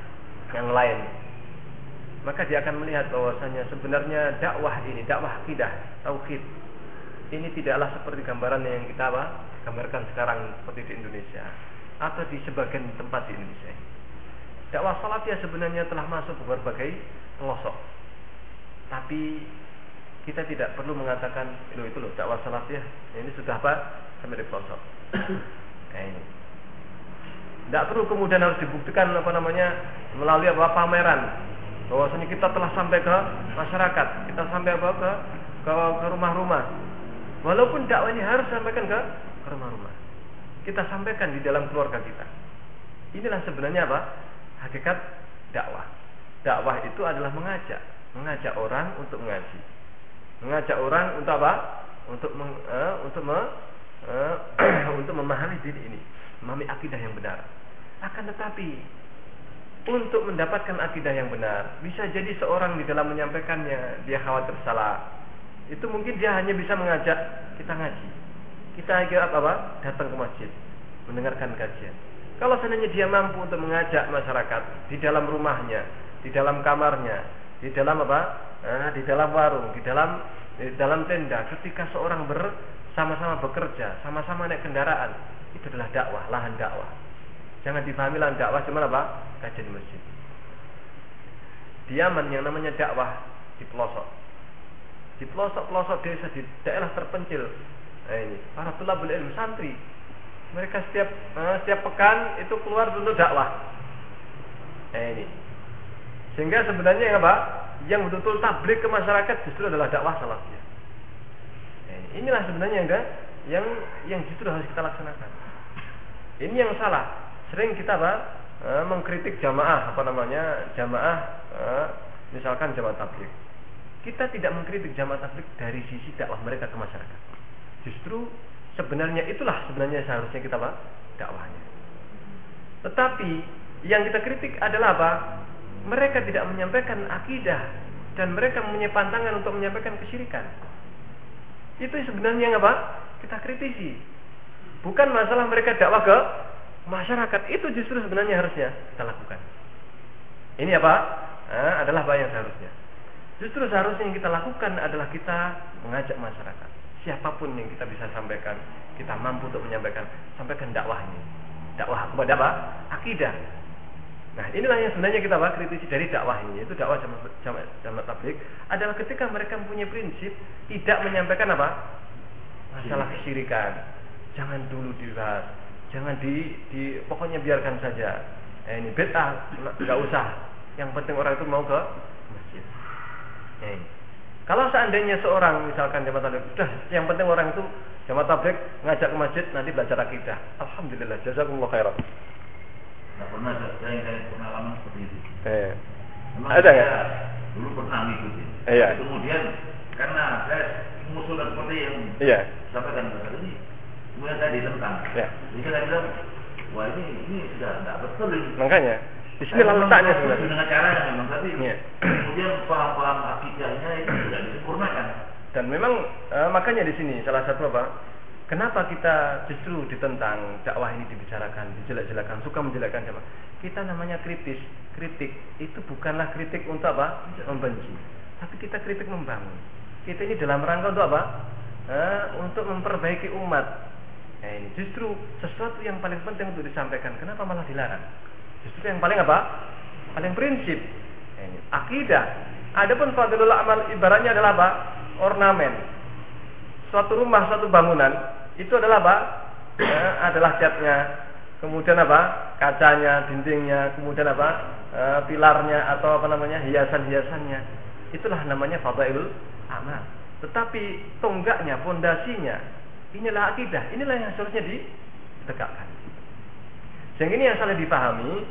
yang lain, maka dia akan melihat bahwasanya sebenarnya dakwah ini, dakwah akidah, tauhid, ini tidaklah seperti gambaran yang kita apa, gambarkan sekarang seperti di Indonesia atau di sebagian tempat di Indonesia. Dakwah salafiyah sebenarnya telah masuk ke berbagai pelosok. Tapi kita tidak perlu mengatakan itu itu loh dakwah salafiyah ini sudah apa sampai di pelosok. <coughs> Nah ini. Tidak perlu kemudian harus dibuktikan apa namanya melalui apa pameran bahwasanya kita telah sampai ke masyarakat, kita sampai apa ke ke, ke rumah-rumah. Walaupun dakwah ini harus sampaikan ke ke rumah-rumah. Kita sampaikan di dalam keluarga kita. Inilah sebenarnya apa? Hakikat dakwah. Dakwah itu adalah mengajak, mengajak orang untuk mengaji. Mengajak orang untuk apa? Untuk meng, uh, untuk me, uh, <clears throat> untuk memahami diri ini, memahami akidah yang benar. Akan tetapi untuk mendapatkan akidah yang benar. Bisa jadi seorang di dalam menyampaikannya dia khawatir salah. Itu mungkin dia hanya bisa mengajak kita ngaji. Kita kira apa? Datang ke masjid, mendengarkan kajian. Kalau seandainya dia mampu untuk mengajak masyarakat di dalam rumahnya, di dalam kamarnya, di dalam apa? Nah, di dalam warung, di dalam di dalam tenda, ketika seorang bersama-sama bekerja, sama-sama naik kendaraan, itu adalah dakwah, lahan dakwah. Jangan difahami lah dakwah cuma apa? Kajian masjid. Di Yaman yang namanya dakwah di pelosok. Di pelosok-pelosok desa di daerah terpencil. Nah ini, para tulabul ilmu santri. Mereka setiap uh, setiap pekan itu keluar untuk dakwah. Nah ini. Sehingga sebenarnya apa? Yang betul-betul tablik ke masyarakat justru adalah dakwah salafiyah. Nah, inilah sebenarnya yang yang yang justru harus kita laksanakan. Ini yang salah. Sering kita apa? E, mengkritik jamaah apa namanya? Jamaah e, misalkan jamaah tablik. Kita tidak mengkritik jamaah tablik dari sisi dakwah mereka ke masyarakat. Justru sebenarnya itulah sebenarnya seharusnya kita apa? Dakwahnya. Tetapi yang kita kritik adalah apa mereka tidak menyampaikan akidah dan mereka mempunyai pantangan untuk menyampaikan kesyirikan itu sebenarnya apa kita kritisi bukan masalah mereka dakwah ke masyarakat itu justru sebenarnya harusnya kita lakukan. Ini apa? Nah, adalah yang seharusnya. Justru seharusnya yang kita lakukan adalah kita mengajak masyarakat. Siapa pun yang kita bisa sampaikan, kita mampu untuk menyampaikan, sampaikan dakwah ini. Dakwah kepada apa? Akidah. Nah, inilah yang sebenarnya kita bahas kritisi dari dakwah ini, yaitu dakwah jamaah jama, jama tablik adalah ketika mereka mempunyai prinsip tidak menyampaikan apa? Masalah kesyirikan. Jangan dulu dibahas jangan di, di pokoknya biarkan saja eh, ini beta nggak usah yang penting orang itu mau ke masjid eh. kalau seandainya seorang misalkan jamaah tabligh sudah yang penting orang itu jamaah tabligh ngajak ke masjid nanti belajar akidah alhamdulillah jazakumullah khairan Nah, pernah saya yang pengalaman seperti itu. Eh. Memang Ada ya? Dulu pernah ngikutin. Iya. Kemudian karena saya mengusulkan seperti yang Iya. sampaikan tadi, kemudian saya ditentang. Ya. Jadi saya bilang, wah ini ini sudah tidak betul ini. Makanya di sini lah letaknya sebenarnya. Dengan caranya memang tapi Iya. kemudian paham-paham akidahnya itu tidak disempurnakan. Dan memang eh, makanya di sini salah satu apa? Kenapa kita justru ditentang dakwah ini dibicarakan, dijelek-jelekan, suka menjelekkan jamaah? Kita namanya kritis, kritik itu bukanlah kritik untuk apa? Membenci, tapi kita kritik membangun. Kita ini dalam rangka untuk apa? Eh, untuk memperbaiki umat, Nah ini justru sesuatu yang paling penting untuk disampaikan. Kenapa malah dilarang? Justru yang paling apa? Paling prinsip. Nah, ini akidah. Adapun fadlul amal ibaratnya adalah apa? Ornamen. Suatu rumah, suatu bangunan itu adalah apa? Eh, adalah catnya. Kemudian apa? Kacanya, dindingnya, kemudian apa? Eh, pilarnya atau apa namanya? hiasan-hiasannya. Itulah namanya fadailul amal. Tetapi tonggaknya, fondasinya, Inilah akidah, inilah yang seharusnya ditegakkan. Sehingga ini yang salah dipahami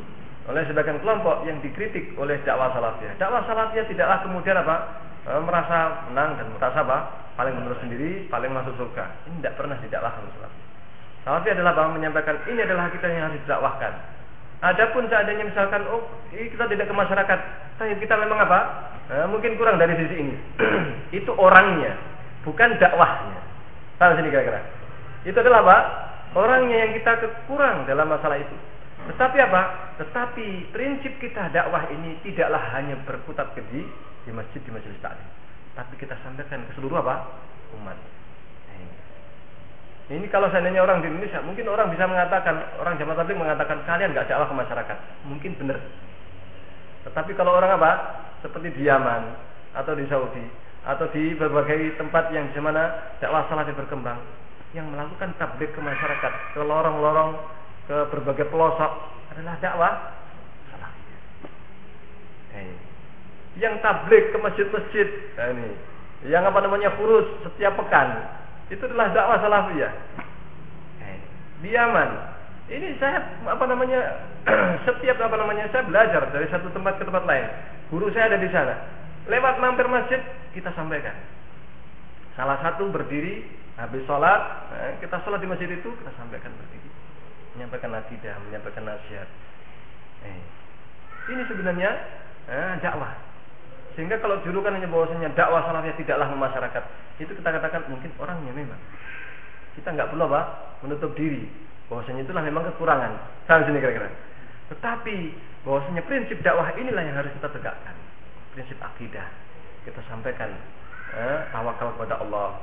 oleh sebagian kelompok yang dikritik oleh dakwah salafiyah. Dakwah salafiyah tidaklah kemudian apa? E, merasa menang dan merasa apa? Paling benar sendiri, paling masuk surga. Ini tidak pernah didakwahkan salafiyah. Salafiyah adalah bahwa menyampaikan ini adalah kita yang harus didakwahkan. Adapun seandainya misalkan oh kita tidak ke masyarakat, tapi kita memang apa? E, mungkin kurang dari sisi ini. <clears throat> Itu orangnya, bukan dakwahnya. Tahu sini kira-kira. Itu adalah apa? Orangnya yang kita kekurang dalam masalah itu. Tetapi apa? Tetapi prinsip kita dakwah ini tidaklah hanya berputar keji di masjid di majelis taklim, tapi kita sampaikan ke seluruh apa? umat. Nah, ini kalau seandainya orang di Indonesia, mungkin orang bisa mengatakan, orang jamaah tabligh mengatakan kalian nggak dakwah ke masyarakat, mungkin benar. Tetapi kalau orang apa? Seperti di Yaman atau di Saudi atau di berbagai tempat yang di mana dakwah salah berkembang, yang melakukan tabligh ke masyarakat, ke lorong-lorong ke berbagai pelosok adalah dakwah salah. Eh, yang tablik ke masjid-masjid, nah ini, yang apa namanya kurus setiap pekan, itu adalah dakwah salafiyah. Eh, di Yaman, ini saya apa namanya <clears throat> setiap apa namanya saya belajar dari satu tempat ke tempat lain. Guru saya ada di sana. Lewat mampir masjid kita sampaikan. Salah satu berdiri habis sholat, eh, kita sholat di masjid itu kita sampaikan berdiri menyampaikan akidah, menyampaikan nasihat. Eh. Ini sebenarnya eh, dakwah. Sehingga kalau julukan hanya bahwasanya dakwah salafiyah tidaklah memasyarakat, itu kita katakan mungkin orangnya memang. Kita nggak perlu apa? Menutup diri. Bahwasanya itulah memang kekurangan. Sampai sini kira-kira. Tetapi bahwasanya prinsip dakwah inilah yang harus kita tegakkan. Prinsip akidah. Kita sampaikan eh, tawakal kepada Allah.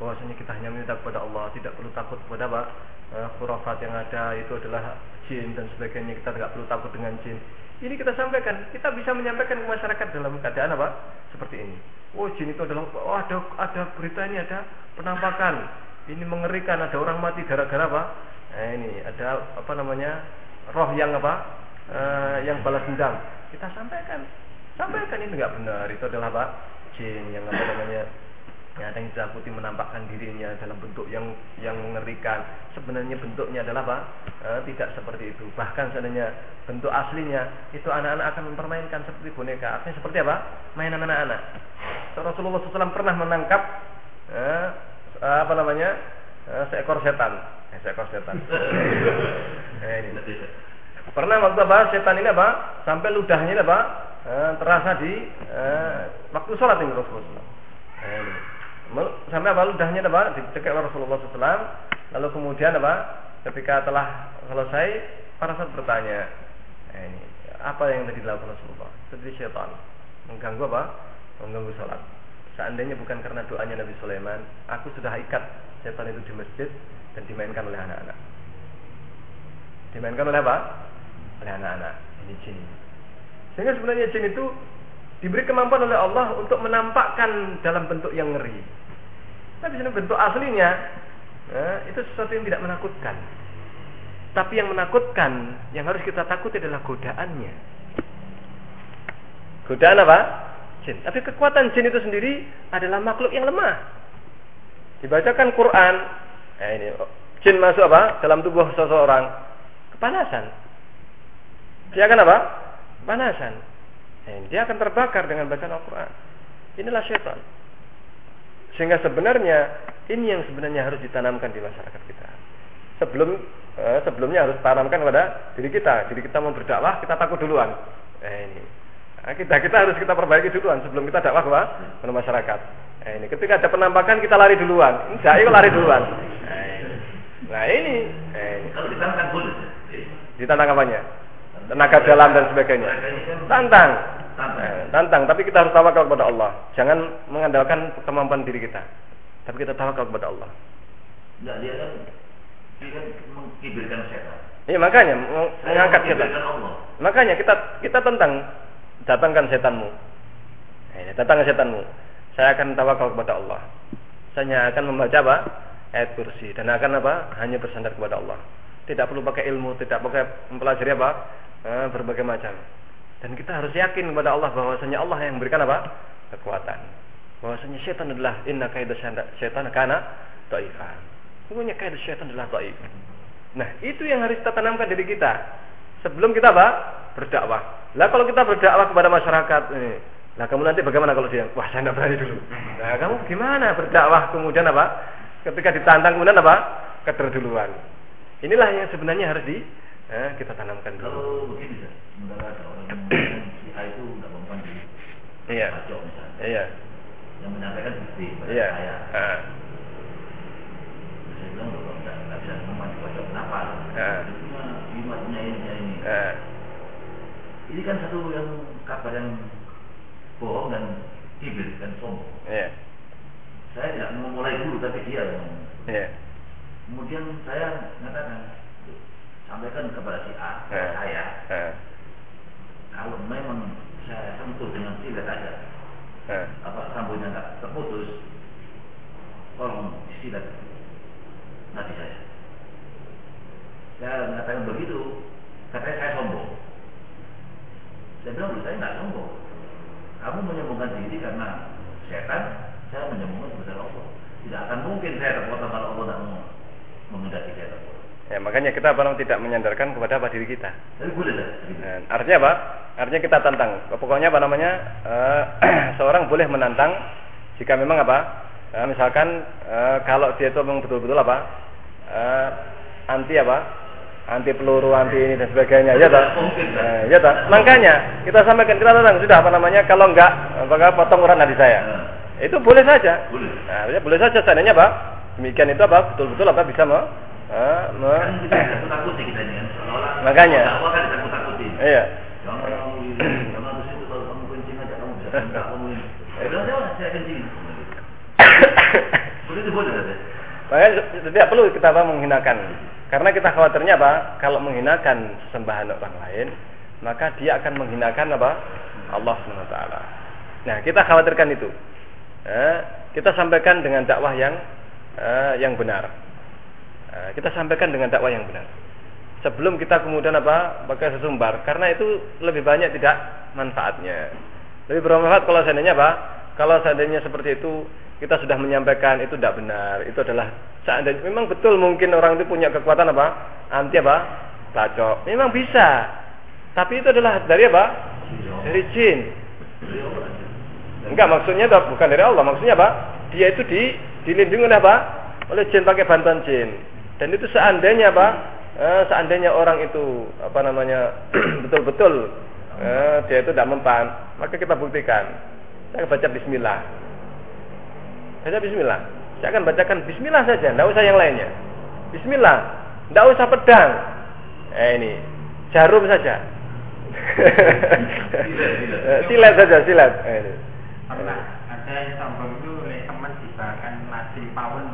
Bahwasanya kita hanya minta kepada Allah, tidak perlu takut kepada apa? Uh, khurafat yang ada itu adalah jin dan sebagainya. Kita tidak perlu takut dengan jin. Ini kita sampaikan. Kita bisa menyampaikan ke masyarakat dalam keadaan apa? Seperti ini. Oh jin itu adalah oh ada ada berita ini ada penampakan. Ini mengerikan ada orang mati gara-gara apa? Nah, ini ada apa namanya? Roh yang apa? Uh, yang balas dendam. Kita sampaikan. Sampaikan ini nggak benar. Itu adalah apa? Jin yang apa namanya Ya, ada yang ditakuti menampakkan dirinya dalam bentuk yang yang mengerikan. Sebenarnya bentuknya adalah apa? Eh, tidak seperti itu. Bahkan sebenarnya bentuk aslinya itu anak-anak akan mempermainkan seperti boneka. Artinya seperti apa? Mainan anak-anak. Rasulullah SAW pernah menangkap eh, apa namanya eh, seekor setan. Eh, seekor setan. <laughs> eh, ini. Pernah waktu apa? Setan ini apa? Sampai ludahnya ini apa? Eh, terasa di eh, waktu sholat ini Rasulullah. Eh, ini sampai apa? Ludahnya apa? Dicekik oleh Rasulullah SAW lalu kemudian apa? Ketika telah selesai para sahabat bertanya eh, ini apa yang tadi dilakukan Rasulullah? Seperti syaitan. Mengganggu apa? Mengganggu sholat. Seandainya bukan karena doanya Nabi Sulaiman aku sudah ikat setan itu di masjid dan dimainkan oleh anak-anak. Dimainkan oleh apa? Oleh anak-anak. Ini jin. Sehingga sebenarnya jin itu diberi kemampuan oleh Allah untuk menampakkan dalam bentuk yang ngeri tapi sini bentuk aslinya eh, itu sesuatu yang tidak menakutkan. Tapi yang menakutkan, yang harus kita takuti adalah godaannya. Godaan apa? Jin. Tapi kekuatan jin itu sendiri adalah makhluk yang lemah. Dibacakan Quran, eh ini jin masuk apa? Dalam tubuh seseorang, kepanasan. Dia akan apa? Kepanasan. Eh, dia akan terbakar dengan bacaan Al-Quran. Inilah syaitan. Sehingga sebenarnya ini yang sebenarnya harus ditanamkan di masyarakat kita. Sebelum eh, sebelumnya harus tanamkan kepada diri kita. Diri kita mau berdakwah, kita takut duluan. Eh, ini. Nah, kita kita harus kita perbaiki duluan sebelum kita dakwah ke masyarakat. Eh, ini ketika ada penampakan kita lari duluan. Ini saya lari duluan. Eh, ini. Nah ini, eh, ini. kalau ditantang boleh. Ditantang apanya? Tenaga dalam dan sebagainya. Tantang. Tantang. Tantang, tapi kita harus tawakal kepada Allah. Jangan mengandalkan kemampuan diri kita. Tapi kita tawakal kepada Allah. Enggak, dia kan dia kan mengkibirkan setan. Iya, makanya mengangkat setan. Allah. Makanya kita kita tentang datangkan setanmu. Eh, datangkan setanmu. Saya akan tawakal kepada Allah. Saya akan membaca apa? Ayat kursi dan akan apa? Hanya bersandar kepada Allah. Tidak perlu pakai ilmu, tidak pakai mempelajari apa? Eh, berbagai macam. Dan kita harus yakin kepada Allah bahwasanya Allah yang memberikan apa? Kekuatan. Bahwasanya setan adalah inna kaidah setan karena ta'ifa. Sungguhnya kaidah setan adalah taif. Nah, itu yang harus kita tanamkan diri kita. Sebelum kita apa? berdakwah. Lah kalau kita berdakwah kepada masyarakat, eh, lah kamu nanti bagaimana kalau dia, wah saya tidak berani dulu. Nah kamu gimana berdakwah kemudian apa? Ketika ditantang kemudian apa? Keterduluan. Inilah yang sebenarnya harus di eh, kita tanamkan dulu. Kalau sementara ada orang yang si A itu nggak mempan di Iya. pajak misalnya, Iya. yang menyampaikan bukti pada Iya. saya. Terus saya bilang loh, nggak nggak bisa mempan di pajak kenapa? Ah. Itu cuma lima ini ini. ah, Ini kan satu yang kabar yang bohong dan kibir dan sombong. Iya. Saya tidak mau mulai dulu, tapi dia yang. Iya. Kemudian saya mengatakan, sampaikan kepada si A, kepada Ah, saya, ah, kalau memang saya sentuh dengan silet aja, ah. apa rambutnya nggak terputus, tolong disilet nanti saya. Saya mengatakan begitu, katanya saya sombong. Saya bilang, "Loh, saya nggak sombong. Kamu menyombongkan diri karena setan, saya menyombongkan kepada Allah. Tidak akan mungkin saya terpotong kalau Allah tidak mau mengendaki saya terpotong. Ya, makanya kita apa namanya, tidak menyandarkan kepada apa diri kita. Gitu. Nah, artinya apa? Artinya kita tantang. Pokoknya apa namanya? eh, <clears throat> seorang boleh menantang jika memang apa? Eh, misalkan eh, kalau dia itu memang betul-betul apa? eh, anti apa? Anti peluru, anti ini dan sebagainya. Ya tak? Ya tak? Makanya kita sampaikan kita tantang sudah apa namanya? Kalau enggak, apakah potong urat nadi saya? Nah, Itu boleh saja. boleh. Nah, artinya boleh saja seandainya apa? Demikian itu apa? Betul-betul apa bisa me, me- Kan kita takut-takuti kita ini kan. Seolah-olah Makanya. dakwah kan ditakut-takuti. Iya. Jangan ke situ kalau kamu kencing aja kamu bisa minta kamu ini. Saya bilang saya saya kencing. Boleh kan? Makanya tidak perlu kita apa menghinakan. Karena kita khawatirnya apa? Kalau menghinakan sembahan orang lain, maka dia akan menghinakan apa? Allah taala. Nah, kita khawatirkan itu. Eh, kita sampaikan dengan dakwah yang eh, yang benar. Eh, kita sampaikan dengan dakwah yang benar. Sebelum kita kemudian apa? pakai sesumbar karena itu lebih banyak tidak manfaatnya. Lebih bermanfaat kalau seandainya apa? Kalau seandainya seperti itu kita sudah menyampaikan itu tidak benar. Itu adalah seandainya memang betul mungkin orang itu punya kekuatan apa? Anti apa? Bacok. Memang bisa. Tapi itu adalah dari apa? Dari jin. Enggak maksudnya bukan dari Allah, maksudnya apa? Dia itu di dilindungi oleh apa? Oleh jin pakai bantuan jin. Dan itu seandainya apa? Eh, seandainya orang itu apa namanya <clears throat> betul-betul eh, dia itu tidak mempan, maka kita buktikan. Saya baca Bismillah. Baca Bismillah. Saya akan bacakan Bismillah saja, tidak usah yang lainnya. Bismillah, tidak usah pedang. Eh ini jarum saja. <laughs> Silat saja, silat. Eh, pernah ada yang sombong itu oleh teman dibahkan lajeng pawon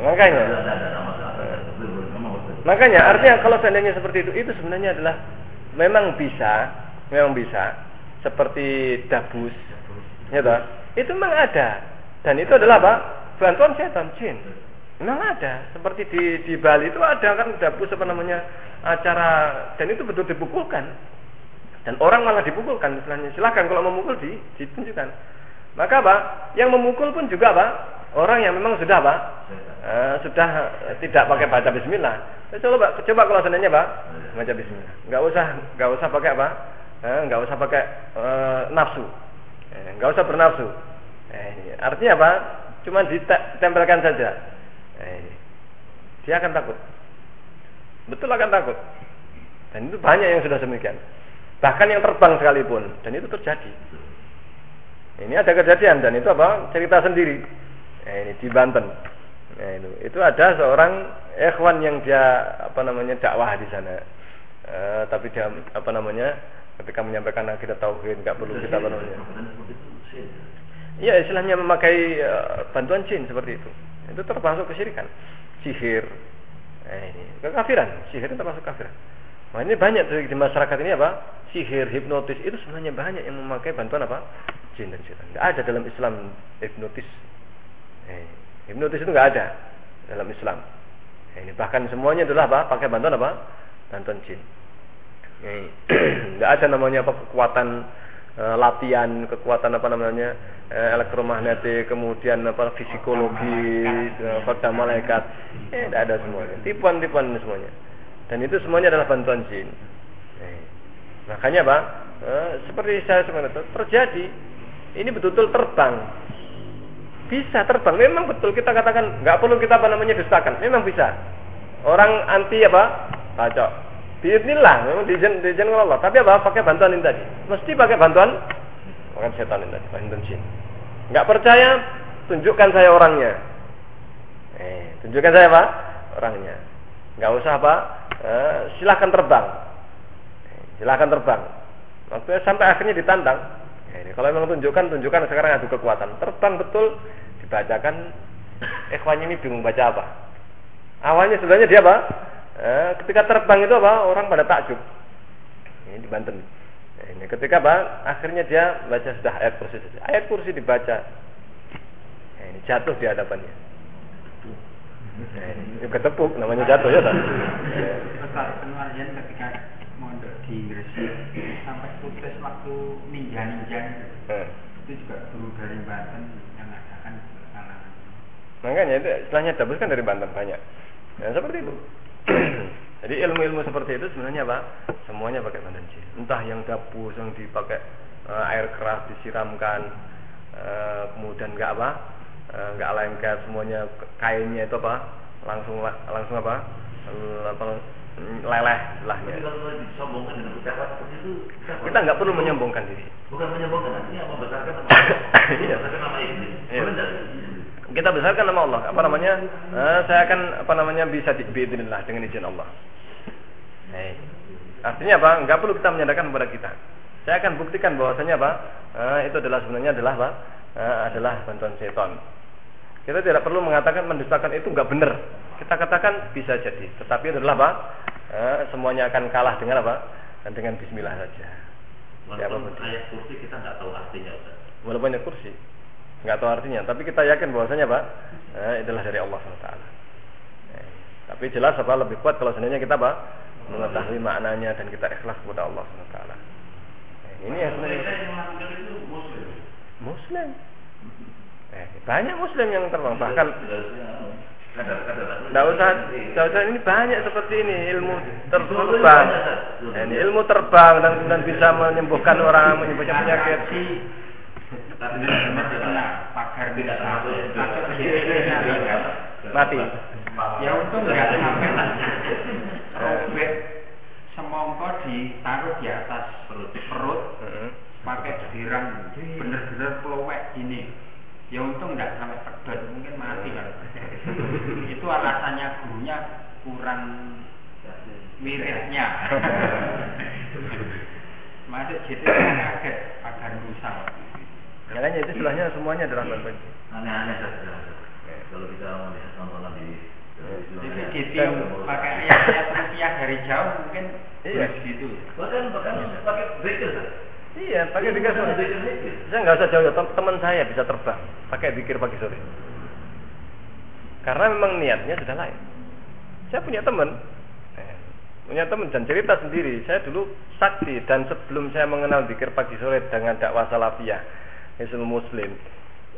betul. Makanya artinya kalau seandainya seperti itu, itu sebenarnya adalah memang bisa, memang bisa seperti dabus, ya toh? Itu memang ada. Dan itu adalah apa? Bantuan setan jin. Memang ada. Seperti di di Bali itu ada kan dabus apa namanya acara dan itu betul dipukulkan. Dan orang malah dipukulkan istilahnya. Silahkan kalau memukul di ditunjukkan. Maka apa? Yang memukul pun juga apa? Orang yang memang sudah apa? Eh, sudah eh, tidak pakai baca bismillah. Eh, coba coba kalau seandainya Pak, baca bismillah. Enggak usah enggak usah pakai apa? Eh, enggak usah pakai eh, nafsu. Eh, enggak usah bernafsu. Eh, artinya apa? Cuma ditempelkan saja. Eh, dia akan takut. Betul akan takut. Dan itu banyak yang sudah demikian. Bahkan yang terbang sekalipun dan itu terjadi. Ini ada kejadian dan itu apa? Cerita sendiri. Nah, ini di Banten. Nah, itu itu ada seorang ikhwan yang dia apa namanya dakwah di sana. Eh, tapi dia apa namanya ketika menyampaikan kita tauhid nggak perlu kita apa namanya. Iya istilahnya memakai eh, bantuan jin seperti itu. Itu termasuk kesyirikan. Sihir. Nah, ini kekafiran. Sihir itu termasuk kafiran. Nah ini banyak di masyarakat ini apa? Sihir, hipnotis itu sebenarnya banyak yang memakai bantuan apa? Jin dan setan. Ada dalam Islam hipnotis. Eh, hipnotis itu nggak ada dalam Islam. Eh, ini bahkan semuanya adalah apa? Pakai bantuan apa? Bantuan jin. Eh, <clears throat> nggak ada namanya apa kekuatan eh, latihan, kekuatan apa namanya eh, elektromagnetik, kemudian apa fisikologi, fakta malaikat. Eh, ada semuanya. Tipuan-tipuan semuanya. Dan itu semuanya adalah bantuan jin. Makanya Pak, seperti saya sebenarnya terjadi, ini betul-betul terbang. Bisa terbang, memang betul kita katakan nggak perlu kita apa namanya dustakan, memang bisa. Orang anti apa? Pacok. Bismillah, memang diizin diizin Allah. Tapi apa? Pakai bantuan ini tadi. Mesti pakai bantuan bukan setan ini tadi, bantuan jin. Nggak percaya, tunjukkan saya orangnya. Eh, tunjukkan saya apa? Orangnya. Nggak usah apa? Eh, silahkan terbang. Eh, silahkan terbang. Waktu sampai akhirnya ditantang. Ini kalau memang tunjukkan, tunjukkan sekarang adu kekuatan. Terbang betul, dibacakan. Ikhwannya ini bingung baca apa. Awalnya sebenarnya dia apa? Eh, ketika terbang itu apa? Orang pada takjub. Ini di Banten. Ini ketika apa? Akhirnya dia baca sudah ayat kursi. Ayat kursi dibaca. Ya, ini jatuh di hadapannya. Ya, ini ketepuk namanya jatuh ya. Penwajian ketika mondok di Gresik sampai putus waktu ninja-ninja Eh. itu juga guru dari Banten. Makanya itu istilahnya dabus kan dari Banten banyak. Ya, seperti itu. <coughs> Jadi ilmu-ilmu seperti itu sebenarnya apa? Semuanya pakai banten jin. Entah yang dabus yang dipakai eh, air keras disiramkan, eh, kemudian nggak apa, eh, nggak lengket semuanya kainnya itu apa? Langsung langsung apa? Eh, apa leleh itu, Kita nggak perlu menyombongkan diri. bukan menyombongkan, artinya membesarkan nama <coughs> Iya. nama iblis. Iya. Kita besarkan nama Allah. Apa namanya? Eh, saya akan apa namanya bisa biidznillah dengan izin Allah. Hey. Artinya apa? Enggak perlu kita menyandarkan kepada kita. Saya akan buktikan bahwasanya apa? Eh, itu adalah sebenarnya adalah apa? Eh, adalah bantuan setan. Kita tidak perlu mengatakan mendustakan itu enggak benar. Kita katakan bisa jadi, tetapi adalah apa? Eh, semuanya akan kalah dengan apa? Dan dengan bismillah saja. Walaupun Siapa pun. ayat kursi kita nggak tahu artinya Ustaz. Walaupun hanya kursi. Enggak tahu artinya, tapi kita yakin bahwasanya Pak, eh, itulah dari Allah SWT. Eh, tapi jelas apa lebih kuat kalau seandainya kita Pak mengetahui maknanya dan kita ikhlas kepada Allah SWT. Eh, ini yang sebenarnya muslim. Muslim. Eh, banyak Muslim yang terbang bahkan tidak usah, tidak usah ini banyak seperti ini ilmu ter- terbang, Eh, ini ilmu terbang dan kemudian bisa menyembuhkan orang, menyembuhkan penyakit. Tapi pagar tidak ke Iya, situ Mati. Ya untung nggak sampai Eh. robek semongko ditaruh di atas perut. perut Heeh. pakai dirang. Bener-bener pelowek gini ya untung nggak sampai pedot mungkin mati kan. <laughs> Itu alasannya gurunya kurang wiridnya <laughs> masuk jadi Makanya itu istilahnya semuanya adalah bantuan jin. aneh-aneh saja. Kalau kita melihat tontonan di televisi jadi online. ditiup pakai ayat-ayat rupiah dari jauh mungkin Iya. gitu bahkan bahkan pakai zikir? Iya, pakai zikir sore. Zikir zikir. Saya nggak usah jauh, tem- teman saya bisa terbang pakai zikir pagi sore. Karena memang niatnya sudah lain. Saya punya teman, eh, punya teman dan cerita sendiri. Saya dulu saksi dan sebelum saya mengenal zikir pagi sore dengan dakwah salafiyah, Islam Muslim,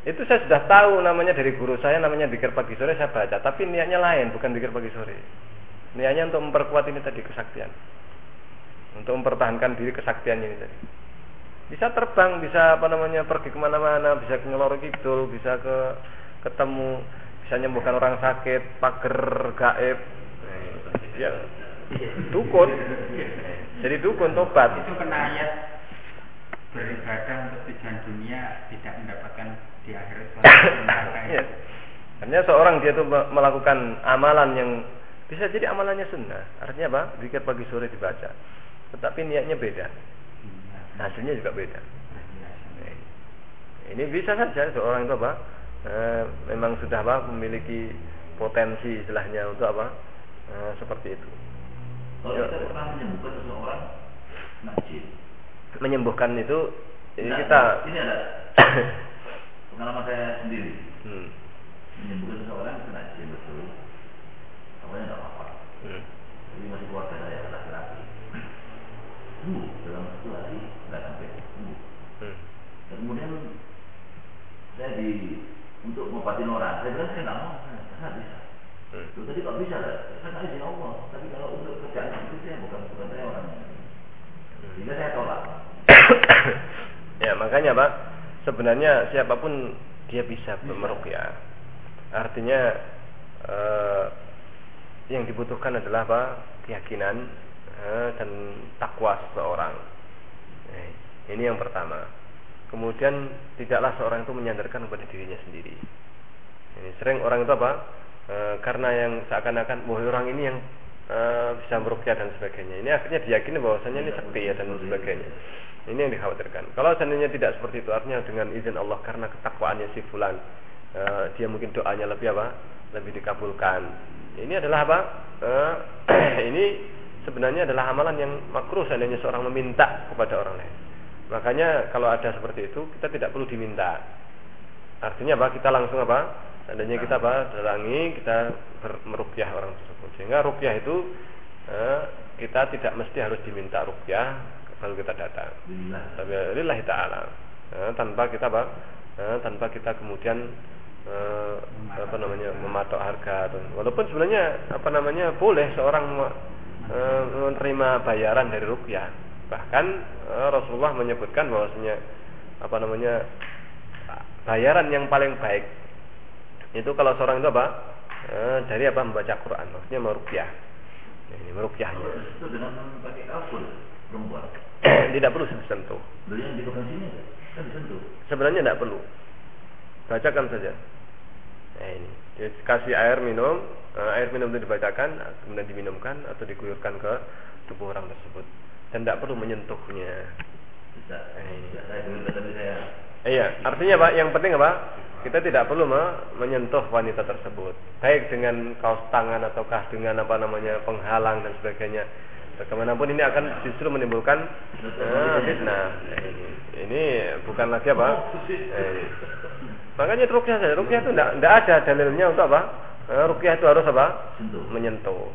itu saya sudah tahu namanya dari guru saya namanya zikir pagi sore saya baca, tapi niatnya lain, bukan zikir pagi sore. Niatnya untuk memperkuat ini tadi kesaktian, untuk mempertahankan diri kesaktiannya ini tadi. Bisa terbang, bisa apa namanya pergi ke mana-mana, bisa ke ngelor kidul, bisa ke ketemu, bisa nyembuhkan orang sakit, pager gaib, ya dukun, jadi dukun tobat. itu kena ayat beribadah untuk tujuan dunia tidak mendapatkan di akhirat <coughs> neraka Iya. itu. Artinya seorang dia me- melakukan amalan yang bisa jadi amalannya sunnah. Artinya apa? Zikir pagi sore dibaca. Tetapi niatnya beda. Hasilnya juga beda. Eh, Ini bisa saja seorang itu apa? Eh, memang sudah apa? Memiliki potensi istilahnya untuk apa? Eh, seperti itu. Kalau Ya. kita pernah menyembuhkan seseorang najis. Menyembuhkan itu ini Nah, kita ini ada <coughs> pengalaman saya sendiri hmm, menyembuhkan seseorang itu najis betul. Awalnya nggak apa-apa. hmm, Tapi masih keluarga saya laki-laki. Sembuh <coughs> dalam satu hari nggak sampai sembuh. hmm. Dan kemudian saya di untuk ngobatin orang, saya bilang saya nggak mau, saya nggak bisa. Hmm. Loh, tadi kok bisa lah? Saya nggak izin Allah. Tapi kalau untuk kerjaan itu saya bukan bukan saya orangnya. Sehingga saya Makanya Pak, sebenarnya siapa pun dia bisa meruqyah. Artinya eh, yang dibutuhkan adalah apa? keyakinan eh, dan takwa seseorang. Eh, ini yang pertama. Kemudian tidaklah seorang itu menyandarkan kepada dirinya sendiri. Ini sering orang itu apa? E, karena yang seakan-akan bahwa orang ini yang e, bisa merukyah dan sebagainya. Ini akhirnya diyakini bahwasanya ini sakti ya dan sebagainya. Ini yang dikhawatirkan. Kalau seandainya tidak seperti itu, artinya dengan izin Allah karena ketakwaannya si fulan, e, dia mungkin doanya lebih apa? Lebih dikabulkan. Ini adalah apa? E, <clears throat> ini sebenarnya adalah amalan yang makruh seandainya seorang meminta kepada orang lain. Makanya kalau ada seperti itu kita tidak perlu diminta. Artinya apa? Kita langsung apa? Seandainya kita apa? Dalangi, kita merukyah orang tersebut. Sehingga rukyah itu eh, kita tidak mesti harus diminta rukyah kalau kita datang. Tapi lillahi taala. Eh, tanpa kita apa? Eh, tanpa kita kemudian eh, apa namanya mematok harga atau walaupun sebenarnya apa namanya boleh seorang eh, menerima bayaran dari rukyah Bahkan uh, Rasulullah menyebutkan bahwasanya apa namanya bayaran yang paling baik itu kalau seorang itu apa? Uh, dari apa membaca Quran, maksudnya merukyah. Ya, ini merukyahnya. Itu dengan pakai kapur perempuan. Tidak perlu disentuh. Yang di sini kan disentuh. Sebenarnya tidak perlu. Bacakan saja. Nah ini, kasih air minum, uh, air minum itu dibacakan, kemudian diminumkan atau diguyurkan ke tubuh orang tersebut dan tidak perlu menyentuhnya. Bisa. Eh. Iya, artinya Pak, yang penting apa? Kita tidak perlu menyentuh wanita tersebut, baik dengan kaos tangan ataukah dengan apa namanya penghalang dan sebagainya. Ke mana pun ini akan justru menimbulkan uh, fitnah. ini, bukan lagi apa? Eh, makanya rukyah saja. Rukyah itu tidak ada dalilnya untuk apa? Uh, rukyah itu harus apa? Menyentuh.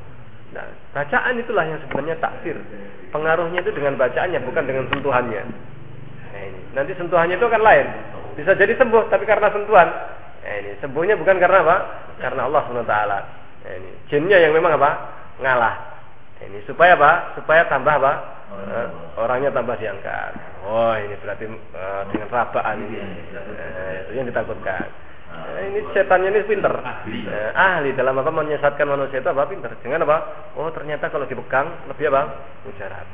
Nah, bacaan itulah yang sebenarnya takfir. Pengaruhnya itu dengan bacaannya, bukan dengan sentuhannya. Nah, ini. Nanti sentuhannya itu akan lain. Bisa jadi sembuh, tapi karena sentuhan. Nah, ini sembuhnya bukan karena apa? Karena Allah swt. Nah, ini jinnya yang memang apa? Ngalah. Ini supaya apa? Supaya tambah apa? Uh, orangnya tambah diangkat. Oh, ini berarti uh, dengan rabaan ini. Uh, itu yang ditakutkan. Nah, ini setannya ini pinter. Ahli. Eh, ahli dalam apa menyesatkan manusia itu apa pinter. Dengan apa? Oh ternyata kalau dipegang lebih apa? Mujarab.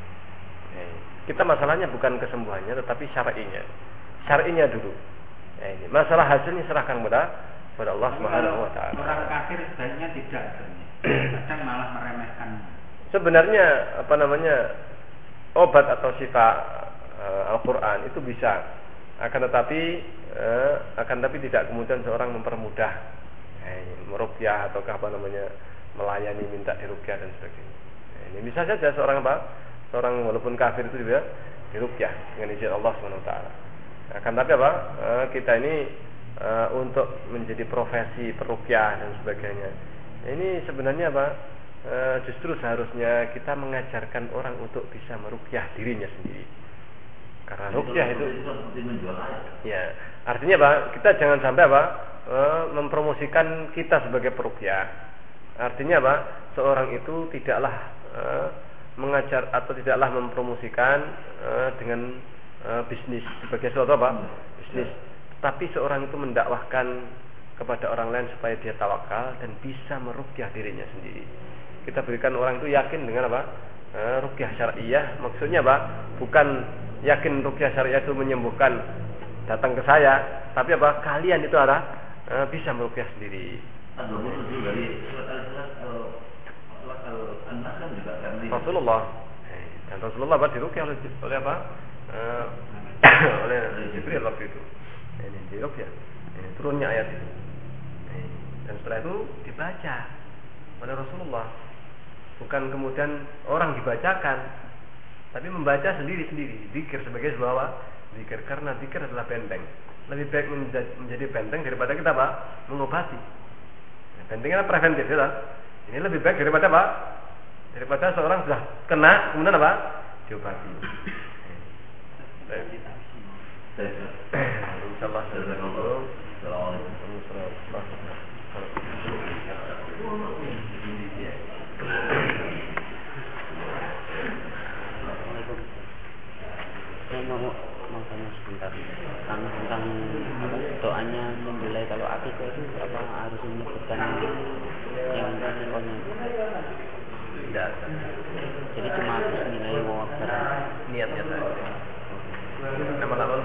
Eh, kita masalahnya bukan kesembuhannya tetapi syar'inya. Syar'inya dulu. Eh, ini masalah hasilnya serahkan kepada kepada Allah Subhanahu wa taala. Orang kafir sebenarnya tidak kadang malah meremehkan. Sebenarnya apa namanya? obat atau sifat uh, Al-Qur'an itu bisa akan tetapi eh, akan tapi tidak kemudian seorang mempermudah eh, merukyah atau apa namanya melayani minta dirukyah dan sebagainya. Eh, ini bisa saja seorang apa? Seorang walaupun kafir itu juga dirukyah dengan izin Allah swt. Akan tapi apa? Eh, kita ini eh, untuk menjadi profesi perukyah dan sebagainya. Ini sebenarnya apa? Eh, justru seharusnya kita mengajarkan orang untuk bisa merukyah dirinya sendiri. Karena rukyah itu, ya artinya apa? Kita jangan sampai apa? E, mempromosikan kita sebagai perukyah. Artinya apa? Seorang itu tidaklah e, mengajar atau tidaklah mempromosikan e, dengan e, bisnis sebagai suatu apa? Bisnis. Tapi seorang itu mendakwahkan kepada orang lain supaya dia tawakal dan bisa merukyah dirinya sendiri. Kita berikan orang itu yakin dengan apa? E, rukyah syariah maksudnya apa? Bukan yakin rukyah syariah itu menyembuhkan datang ke saya, tapi apa kalian itu ada e, bisa merukyah sendiri. Rasulullah dan Rasulullah apa dirukyah oleh, oleh apa? <coughs> Oleh Jibril waktu itu. Ini dirukyah. Turunnya ayat itu. Dan setelah itu dibaca oleh Rasulullah. Bukan kemudian orang dibacakan, tapi membaca sendiri-sendiri. Zikir sebagai sebuah zikir karena zikir adalah benteng. Lebih baik menjadi benteng daripada kita pak mengobati. Nah, bentengnya preventif ya ini lebih baik daripada apa? Daripada seorang sudah kena kemudian apa? Diobati. <coughs> Insyaallah mau mau tanya sebentar. Tentang apa, doanya menilai kalau akikah itu apa harus menyebutkan yang akikahnya. Tidak. Jadi cuma harus nilai wawasan. Niatnya saja. Nama-nama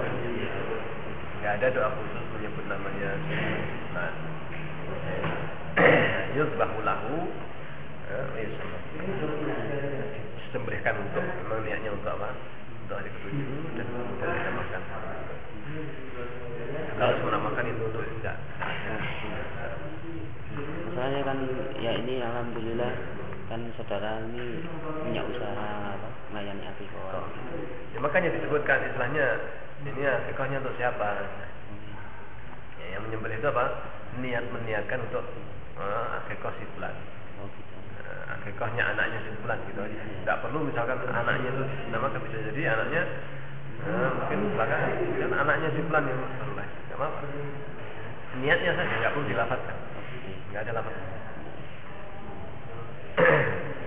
nggak ada doa khusus menyebut namanya nah yuzbahu lahu eh, disembelihkan untuk memang niatnya untuk apa untuk hari ketujuh dan kemudian kita makan kalau semua makan itu untuk tidak Masalahnya kan ya ini alhamdulillah kan ini punya usaha apa melayani akikah. ya, makanya disebutkan istilahnya ini akikahnya untuk siapa? Ya, yang menyembelih itu apa? Niat meniatkan untuk uh, akikah si bulan. Oh gitu. uh, akikahnya anaknya si bulan gitu aja. Tidak perlu misalkan anaknya itu nama bisa jadi anaknya uh, mungkin belakangan kan anaknya si bulan yang masalah nggak apa niatnya saja nggak perlu dilafatkan nggak ada lafaz <clears throat>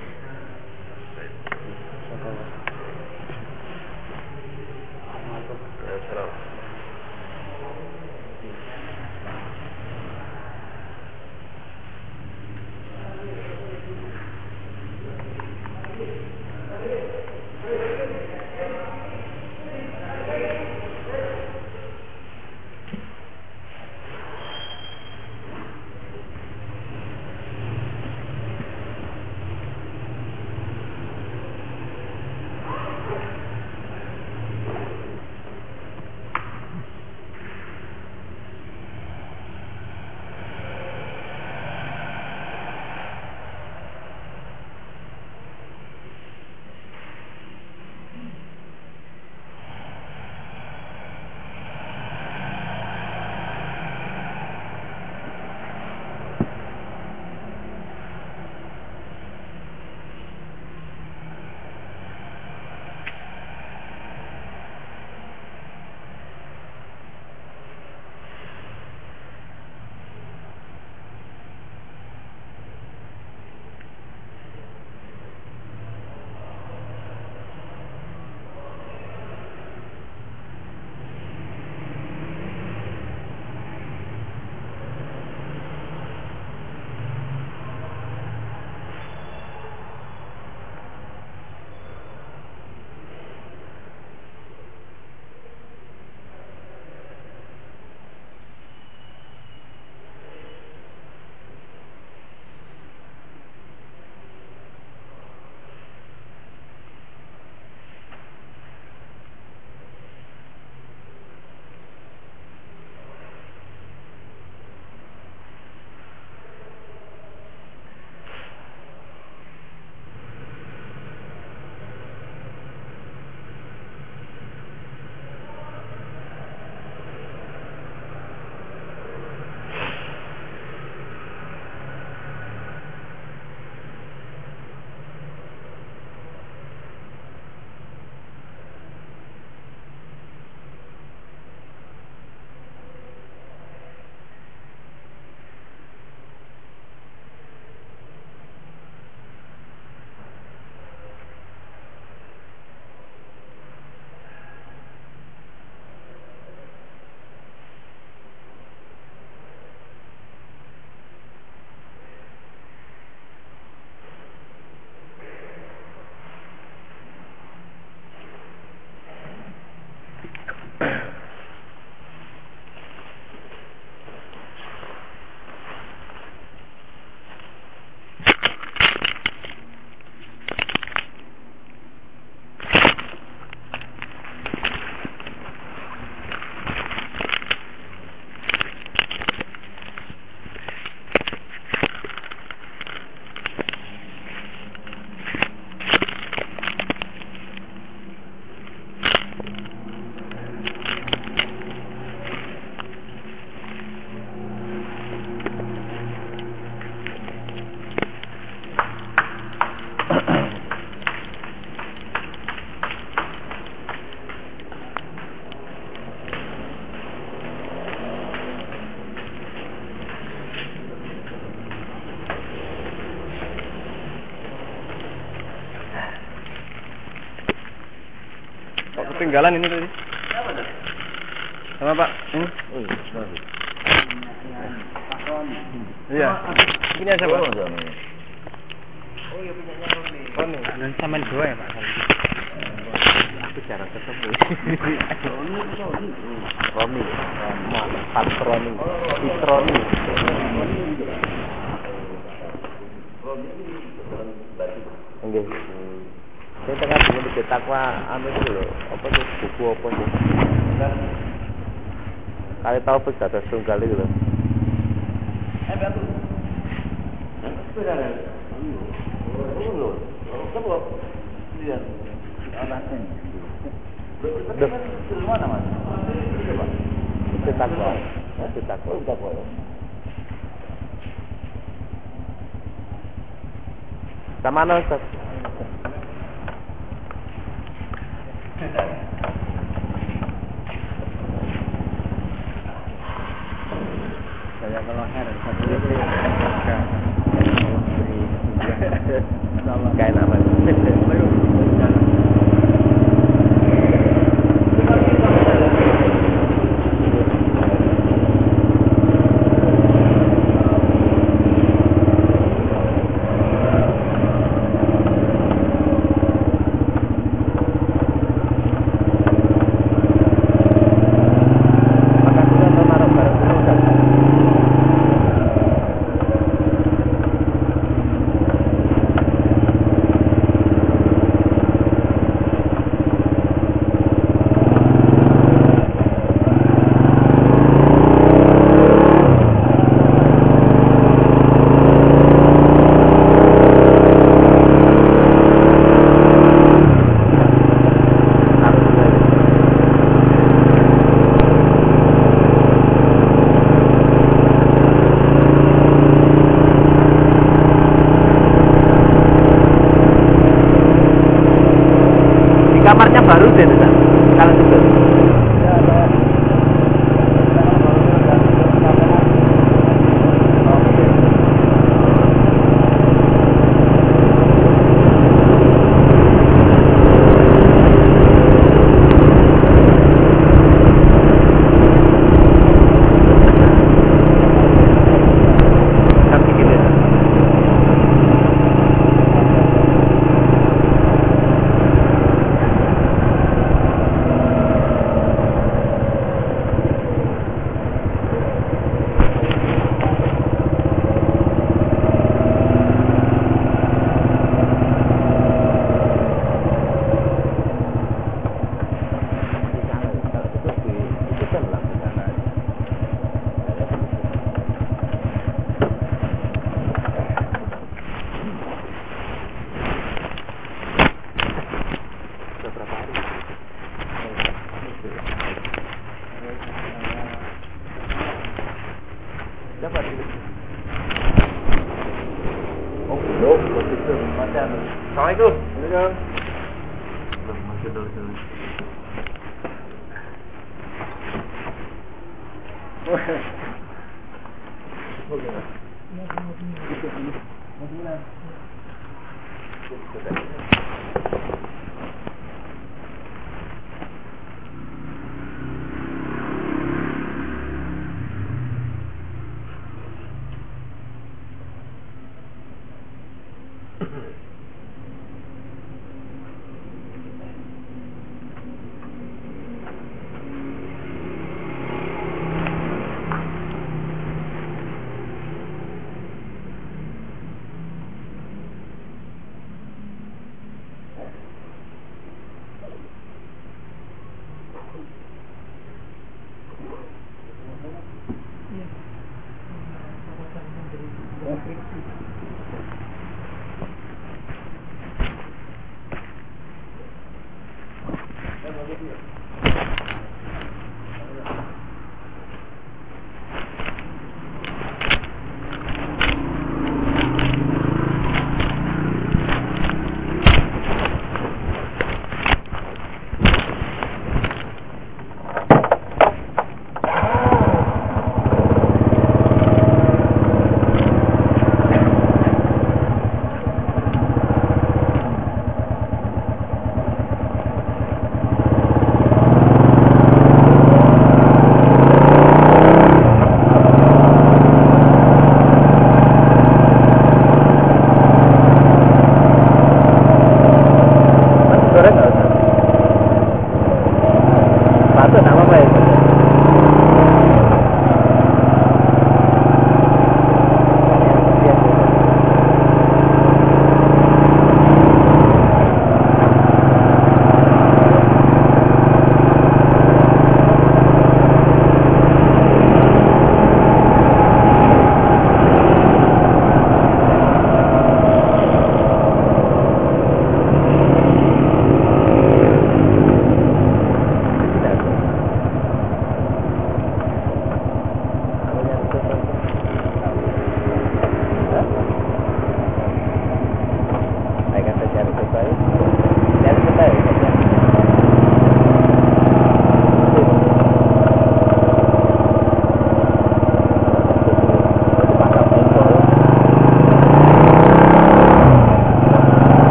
ketinggalan ini tadi. Sama Pak. Hmm? Iya. Ini aja Pak. Oh, Roni. Dan sama dua ya Pak. Aku jarang ketemu. Romi, Patroni, Patroni. Enggak. Saya tengah bingung di takwa anu itu loh, apa sih buku apa sih? Kali tahu pesat tunggal itu loh. Itu takwa. Itu takwa. Sama mana Ustaz?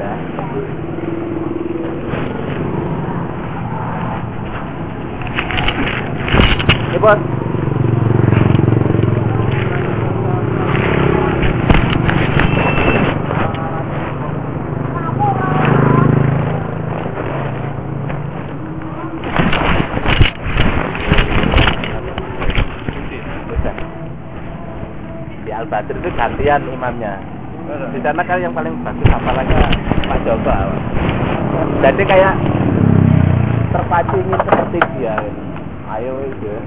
Sudah. Ya, Bos. Di Al Badr itu gantian imamnya. Di sana kan yang paling bagus hafalannya Pak Joko. Jadi kayak terpacu ingin seperti dia. Ayo itu. <laughs>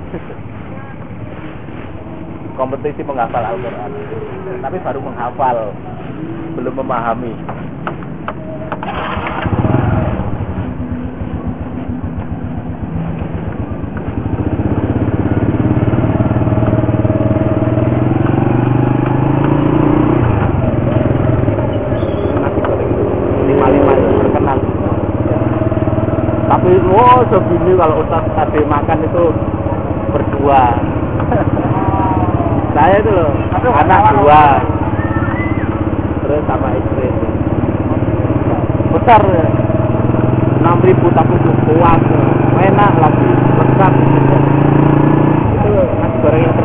Kompetisi menghafal Al-Quran. Tapi baru menghafal, belum memahami. lima lima itu terkenal wow segini kalau ustaz tadi makan itu berdua. <laughs> Saya itu loh anak dua. Terus sama istri itu. Besar enam ribu tapi kuat enak lagi lengkap itu nasi goreng yang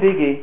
biggie.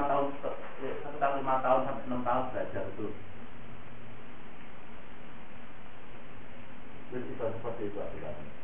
lima tahun sekitar lima tahun sampai enam tahun belajar itu. Jadi seperti itu akibatnya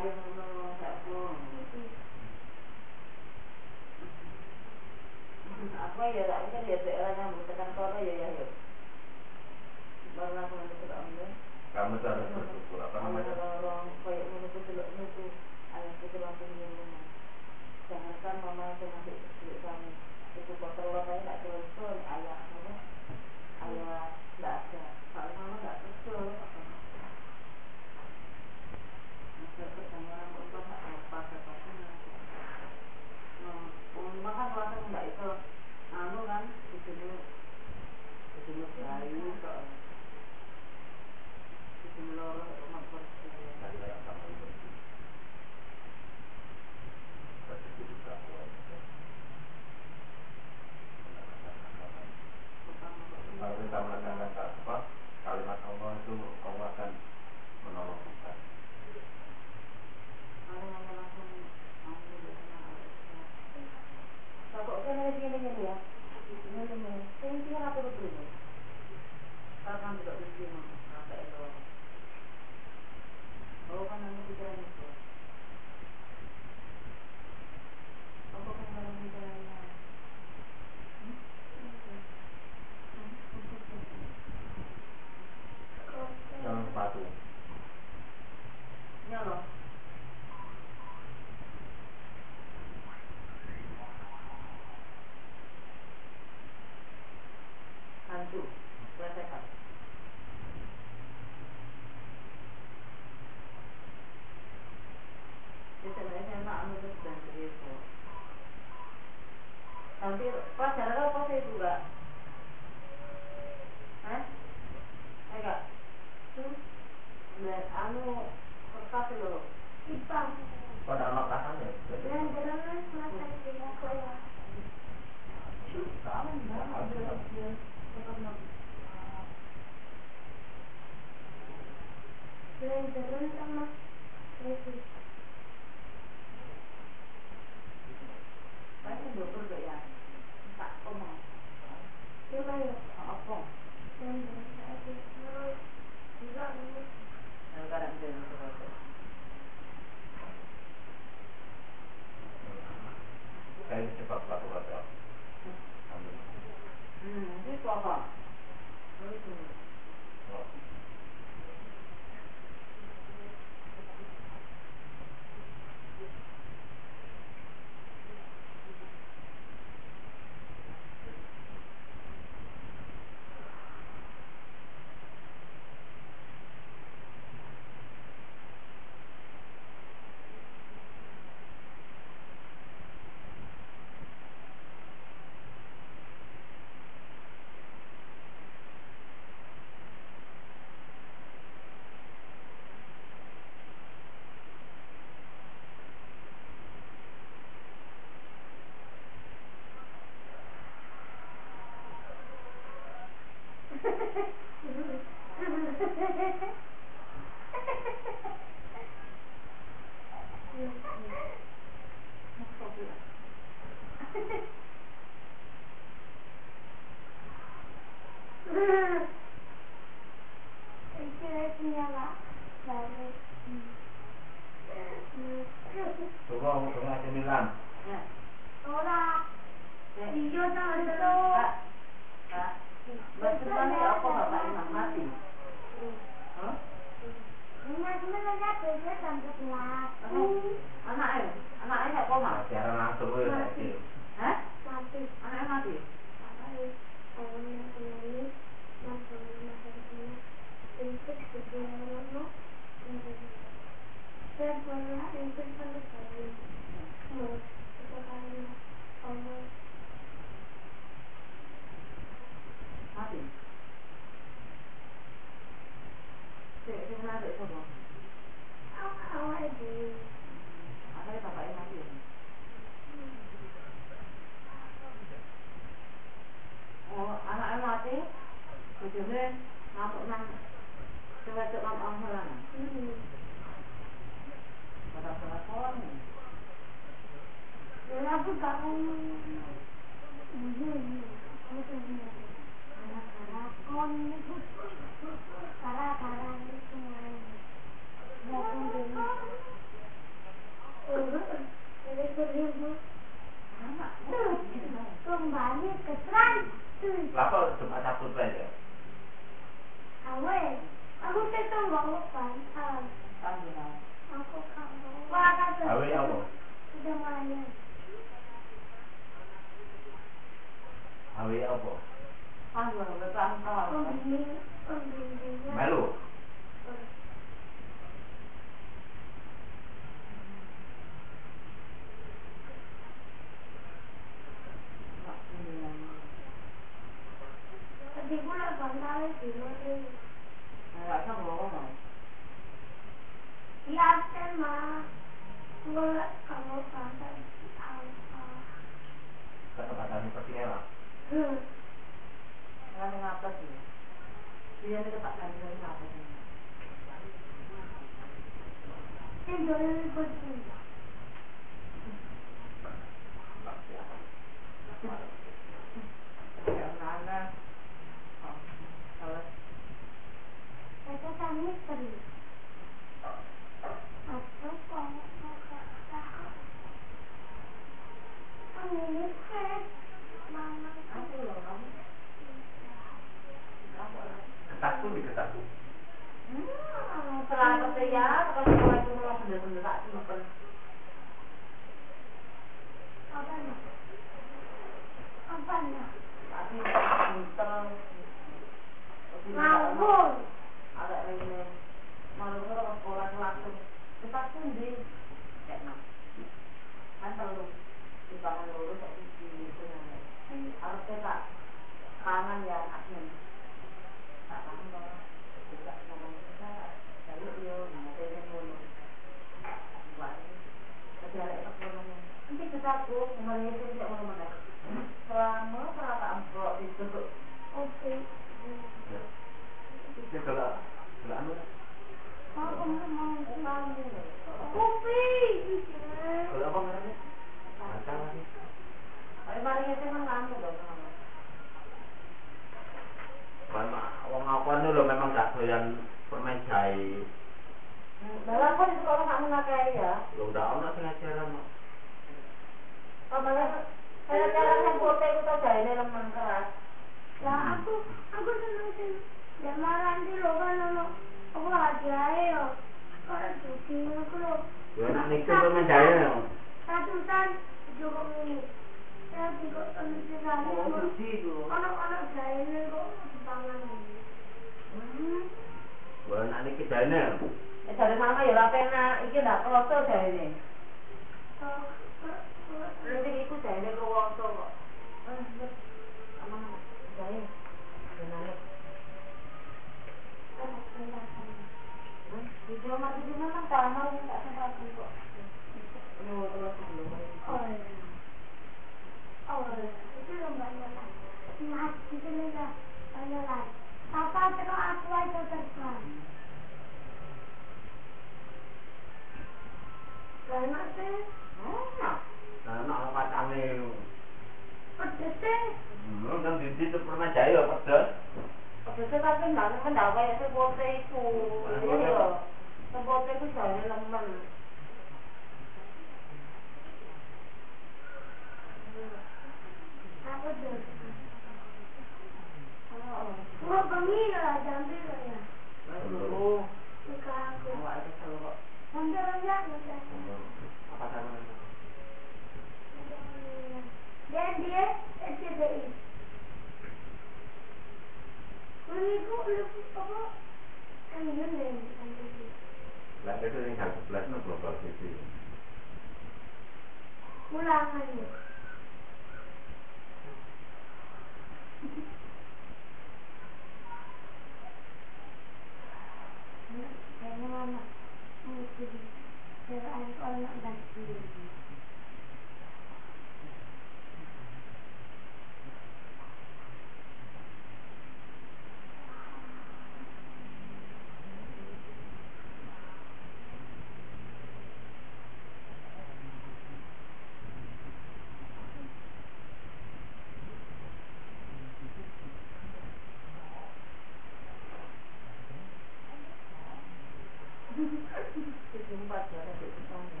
Tujuh empat ya ada di sana.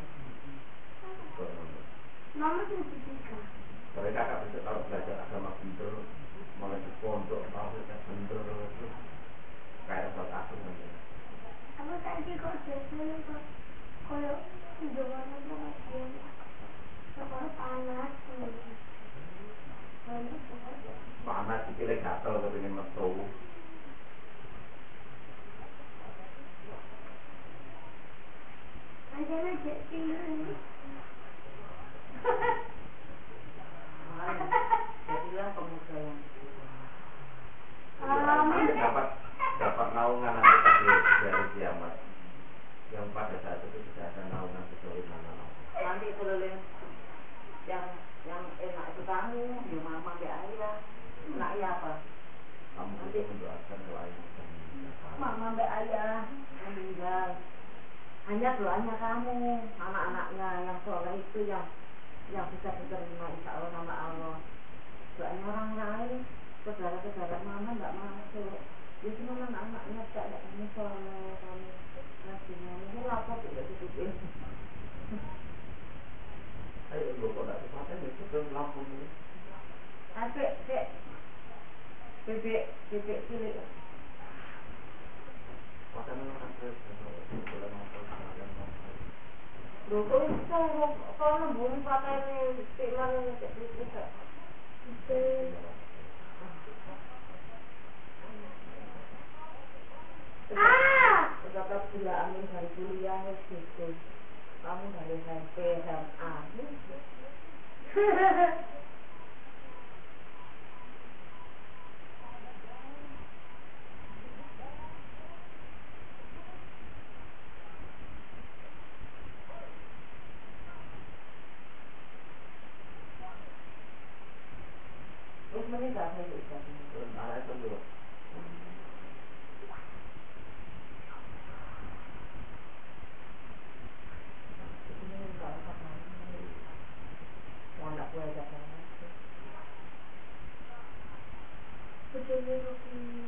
Mama tuh tiga. Mereka akan bisa kalau belajar agama bener, mulai di pondok, mau kita bener itu kayak buat aku nanti. Aku tadi kok biasanya kok kalau hidungan itu masih kalau panas Panas sikile gatel kepengin metu. Ada aja sih. Jadilah pemuda yang Nanti dapat dapat naungan nanti di di hari kiamat. Yang pada saat itu tidak ada naungan kecuali mana nanti itu lele yang yang enak itu kamu, ya mama, ya ayah, ya apa? Kamu Nanti. bisa mendoakan doain dan Mama, mbak ayah meninggal. Hanya doanya kamu, anak-anaknya yang soleh itu yang yang bisa diterima insya Allah nama Allah. Doanya orang lain, saudara-saudara mama nggak masuk. Ya cuma anak-anaknya tak ada ini soleh kami. Nasinya ini lapor tidak ditutupin. Ayo lu kok tidak kesempatan itu ke Lampung ini. Apik, sik. Bebek, bebek cilik. Makanan orang ke gula amin dari kuliah wis gitu. Kamu dari SMP SMA. <laughs> Mm-hmm.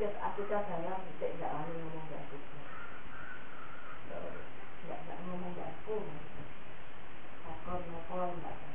Terus aku tak sayang, saya tidak lalu ngomong ke aku. Tidak ngomong ke aku. Takut, ngomong, tidak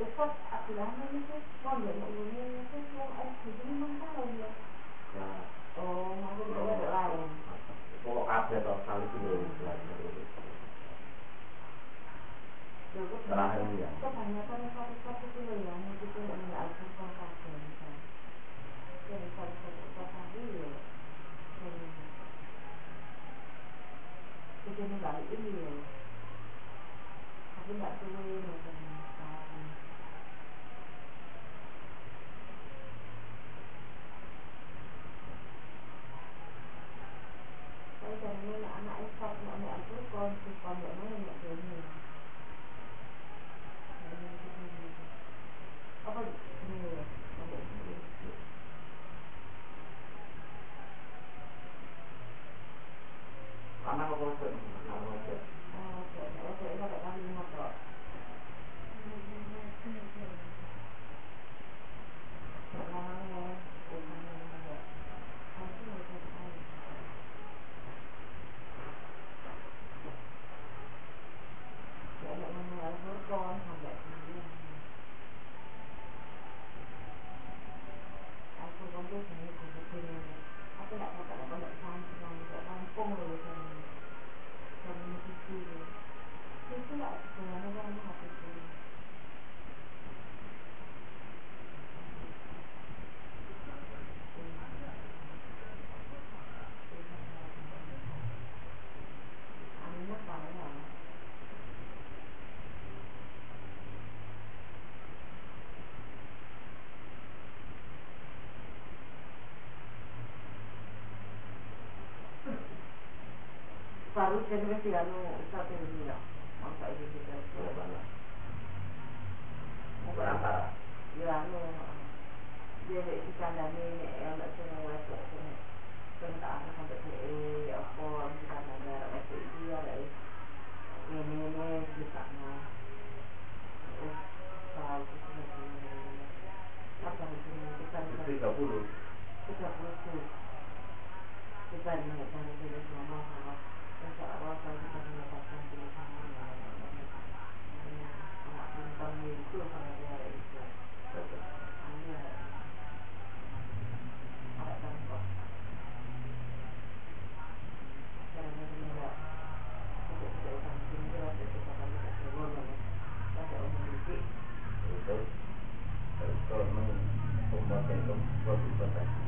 وفق أقلامه نفس وضع المؤمنين نفس وأسهدين من تاوية Terakhir ya. Kebanyakan satu-satu kilo ya, itu pun ini alkitab satu misalnya. Jadi satu-satu satu ya. Jadi ini ini ya. Tapi nggak perlu ya. on the Paris kasi kasi ano sa Pilipinas ang paibigay ko ba na Mura pa yung ano dia kita dami anak sana wato sana tak sampai ke apa kita ada wato dia lah ini ini kita mah apa itu kita kita puluh. kita puluh kita nak tahu kita semua kalau memang pembuatan suatu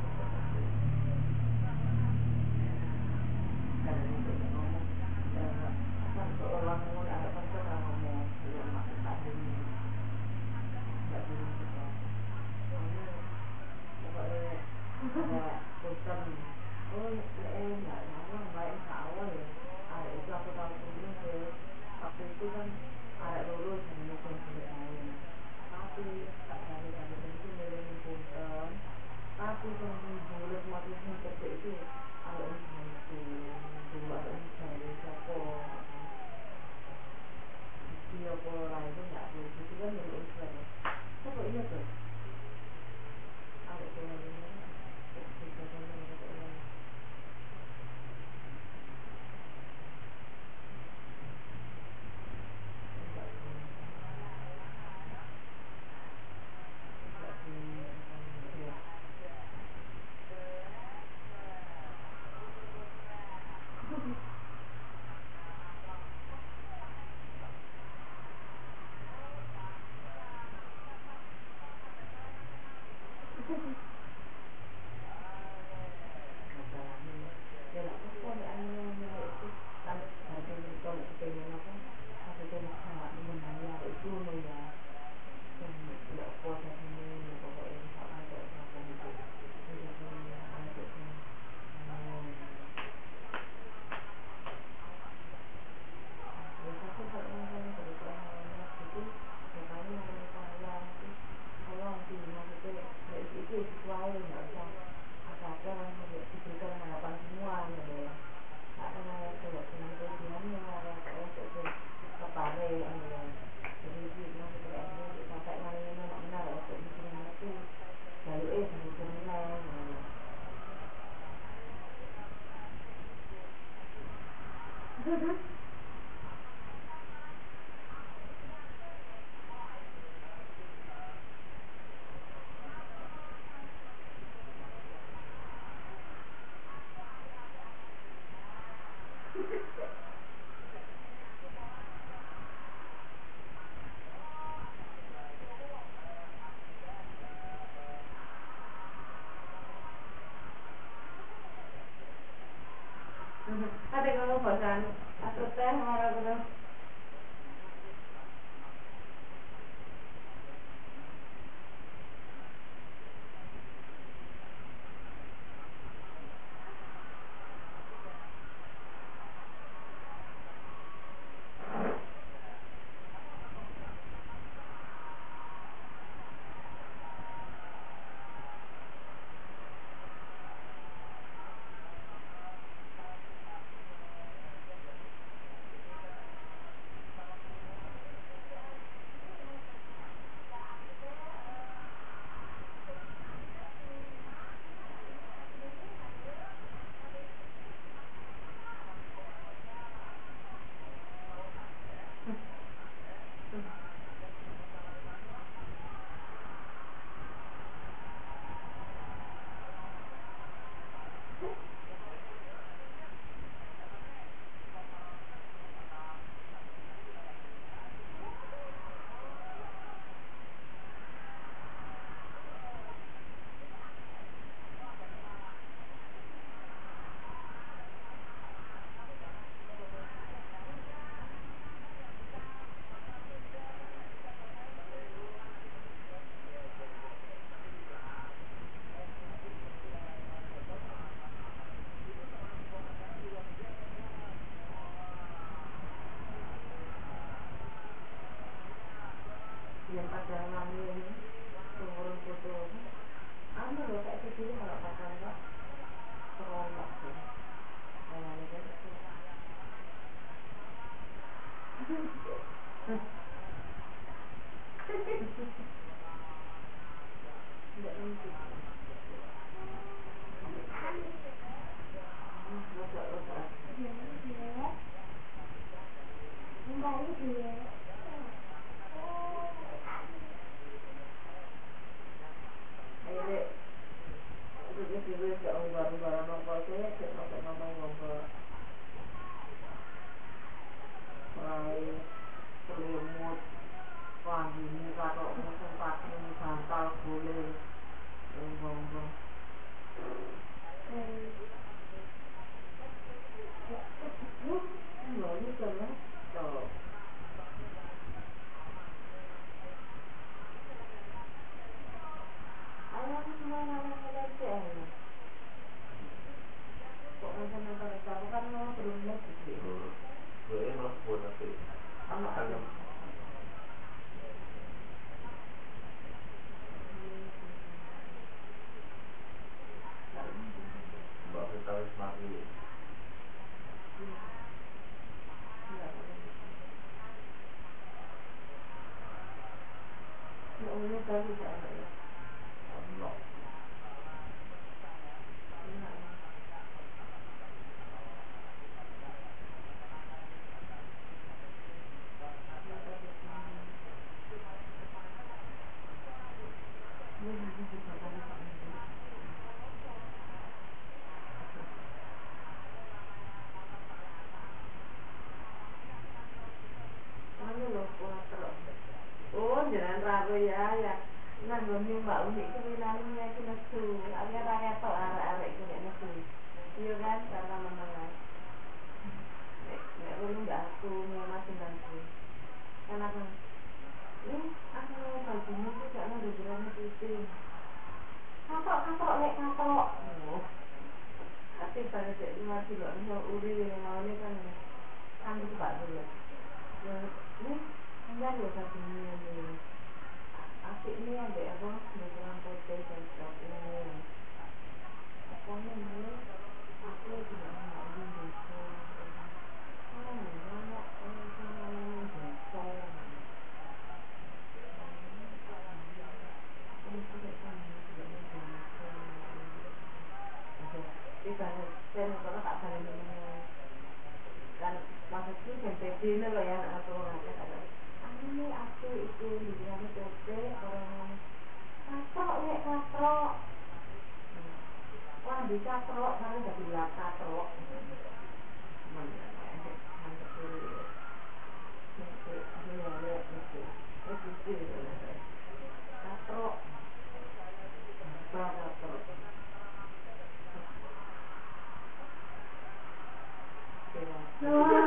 thì dene lho ya nek aku ngerti kabeh. Anu aku iku ngene kowe ora ngono. Katro nek katro. Ora bisa katro karo dadi lak katro. Katro. Katro. Yeah.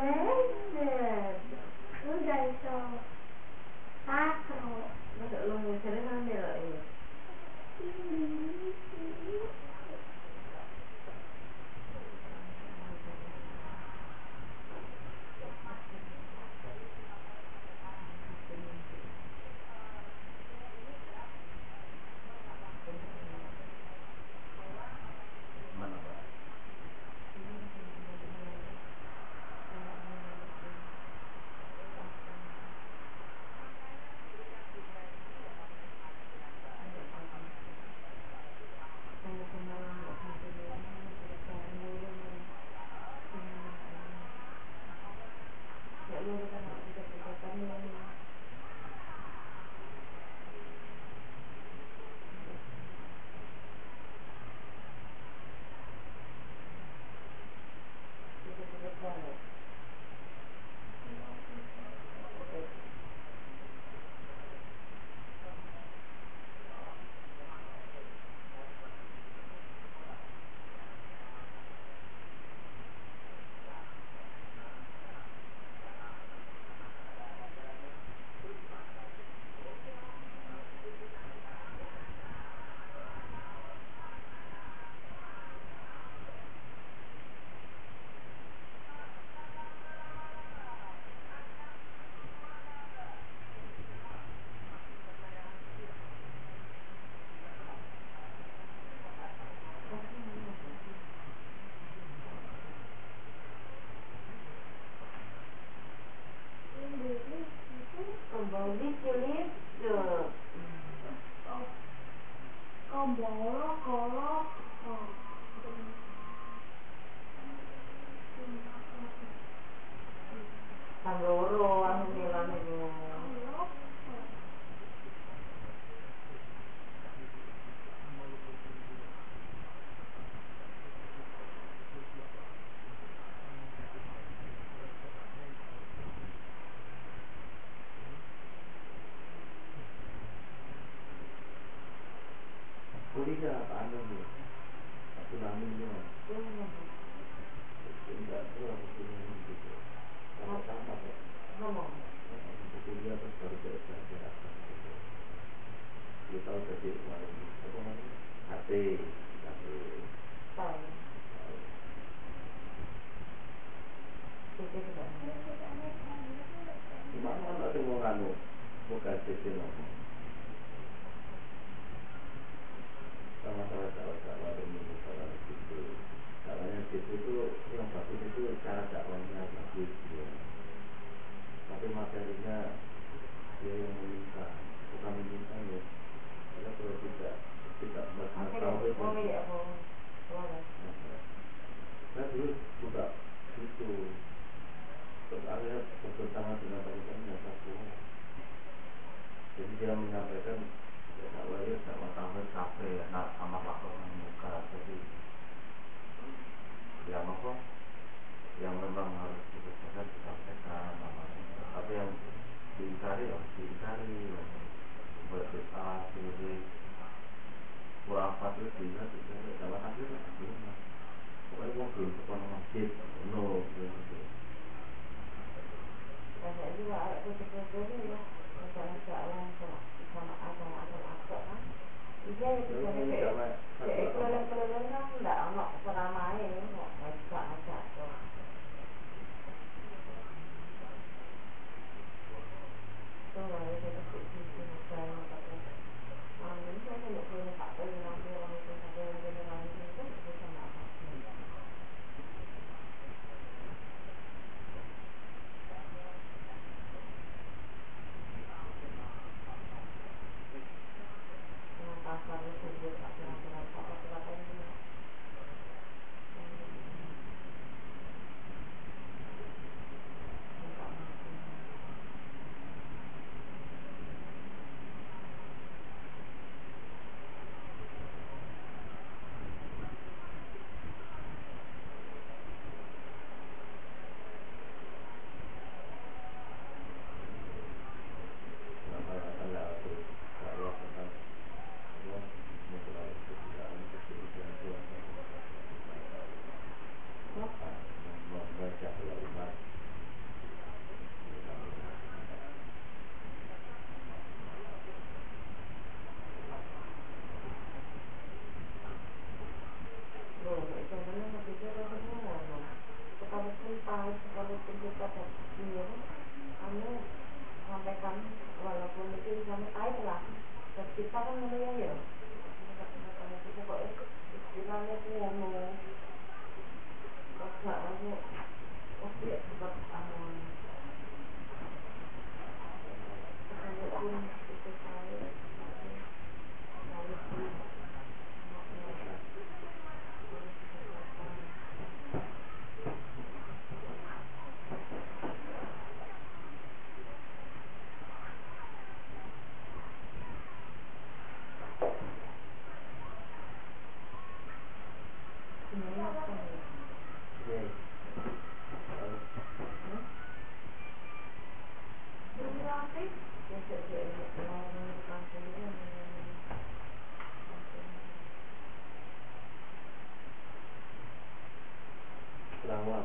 ہاں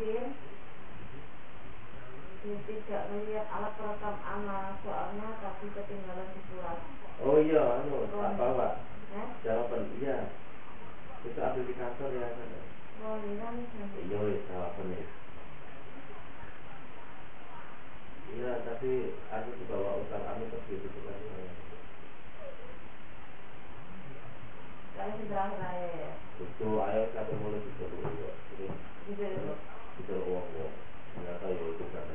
Kim dia tidak melihat alat perekam amal soalnya tapi ketinggalan di surat. Oh iya, anu, tak bawa. Eh? Jawaban iya. Itu ambil di kantor ya. kan? Oh, Iya, wis, jawaban ya. Iya, tapi aku dibawa utang anu terus gitu kan. Kali seberang raya ya. Itu ayo mulut itu dulu. Ya. Ternyata ya itu kan ada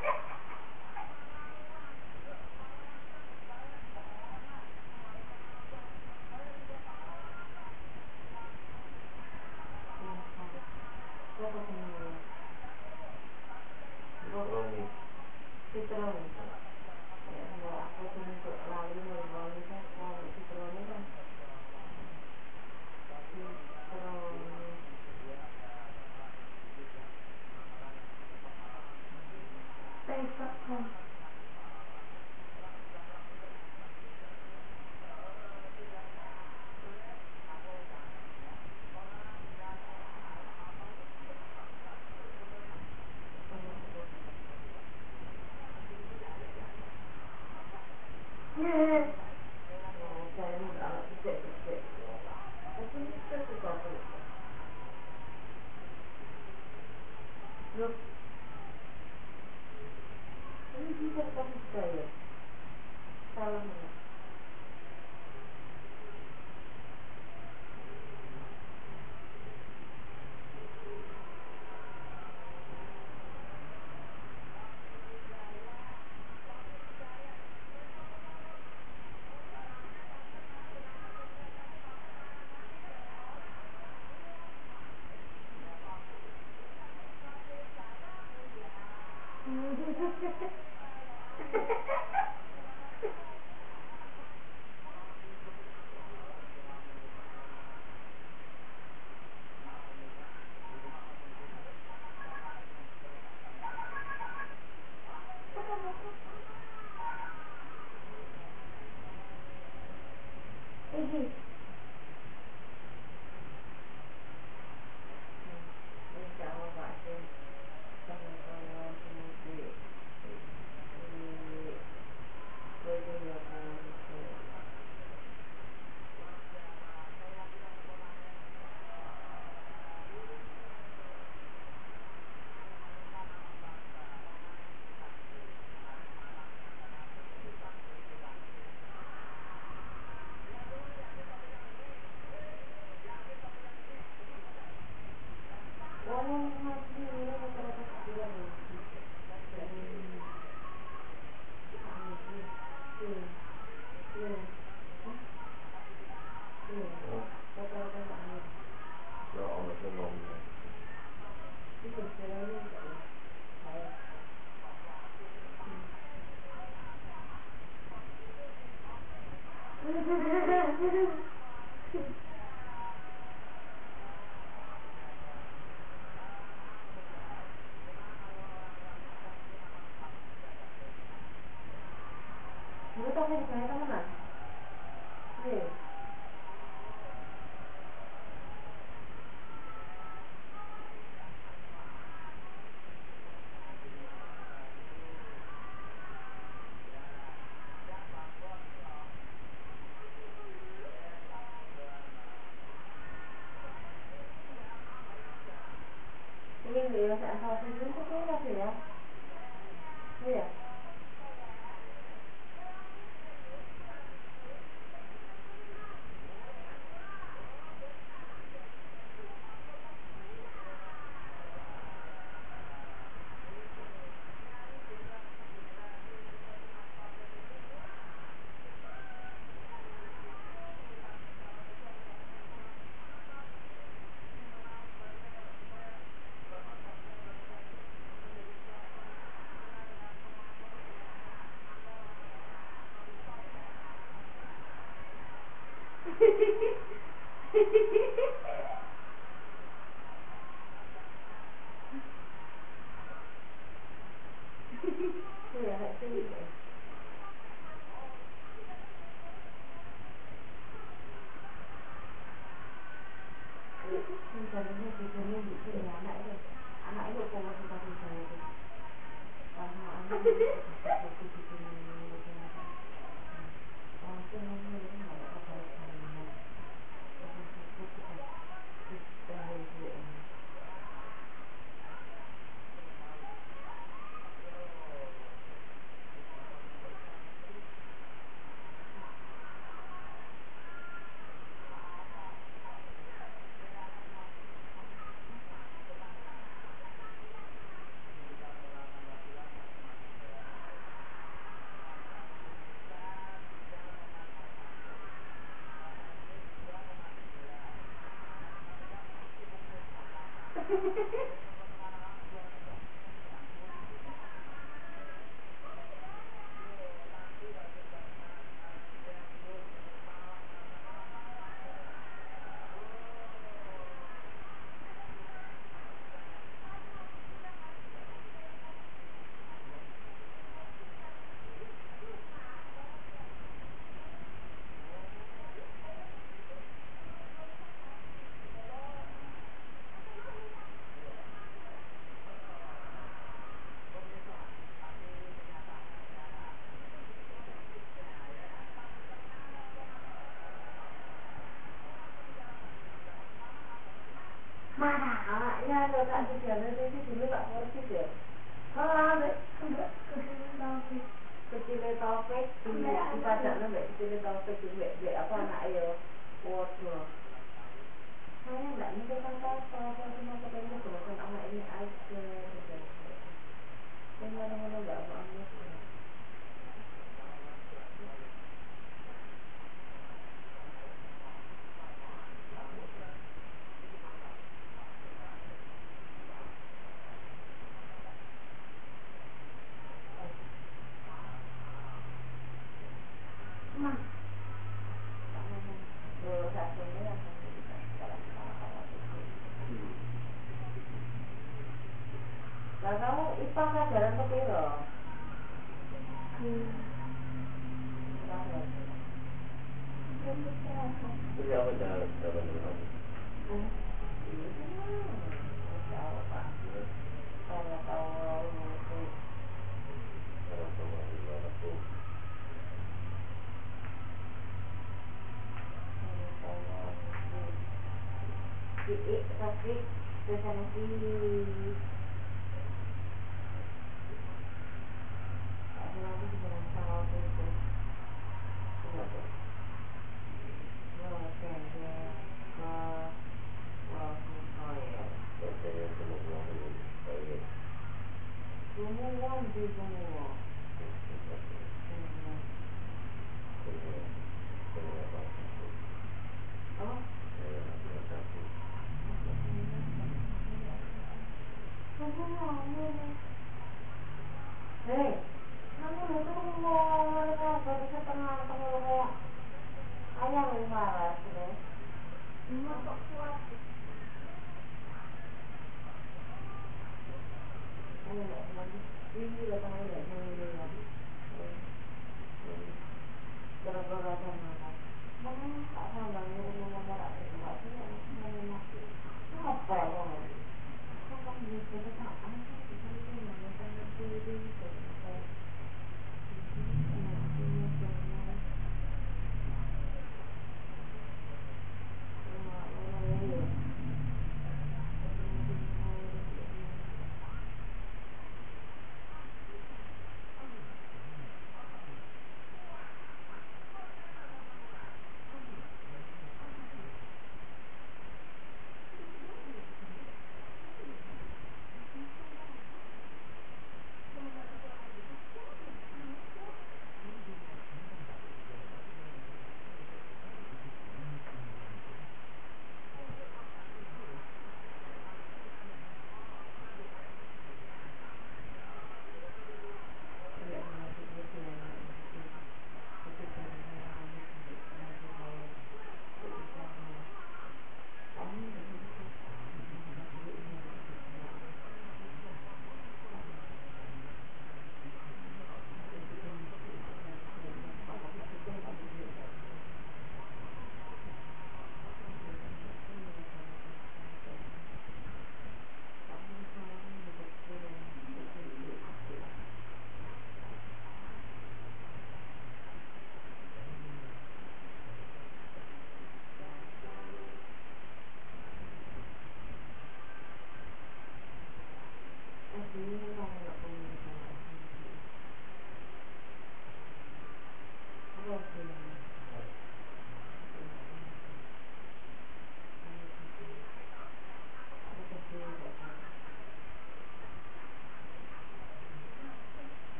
kecil taufik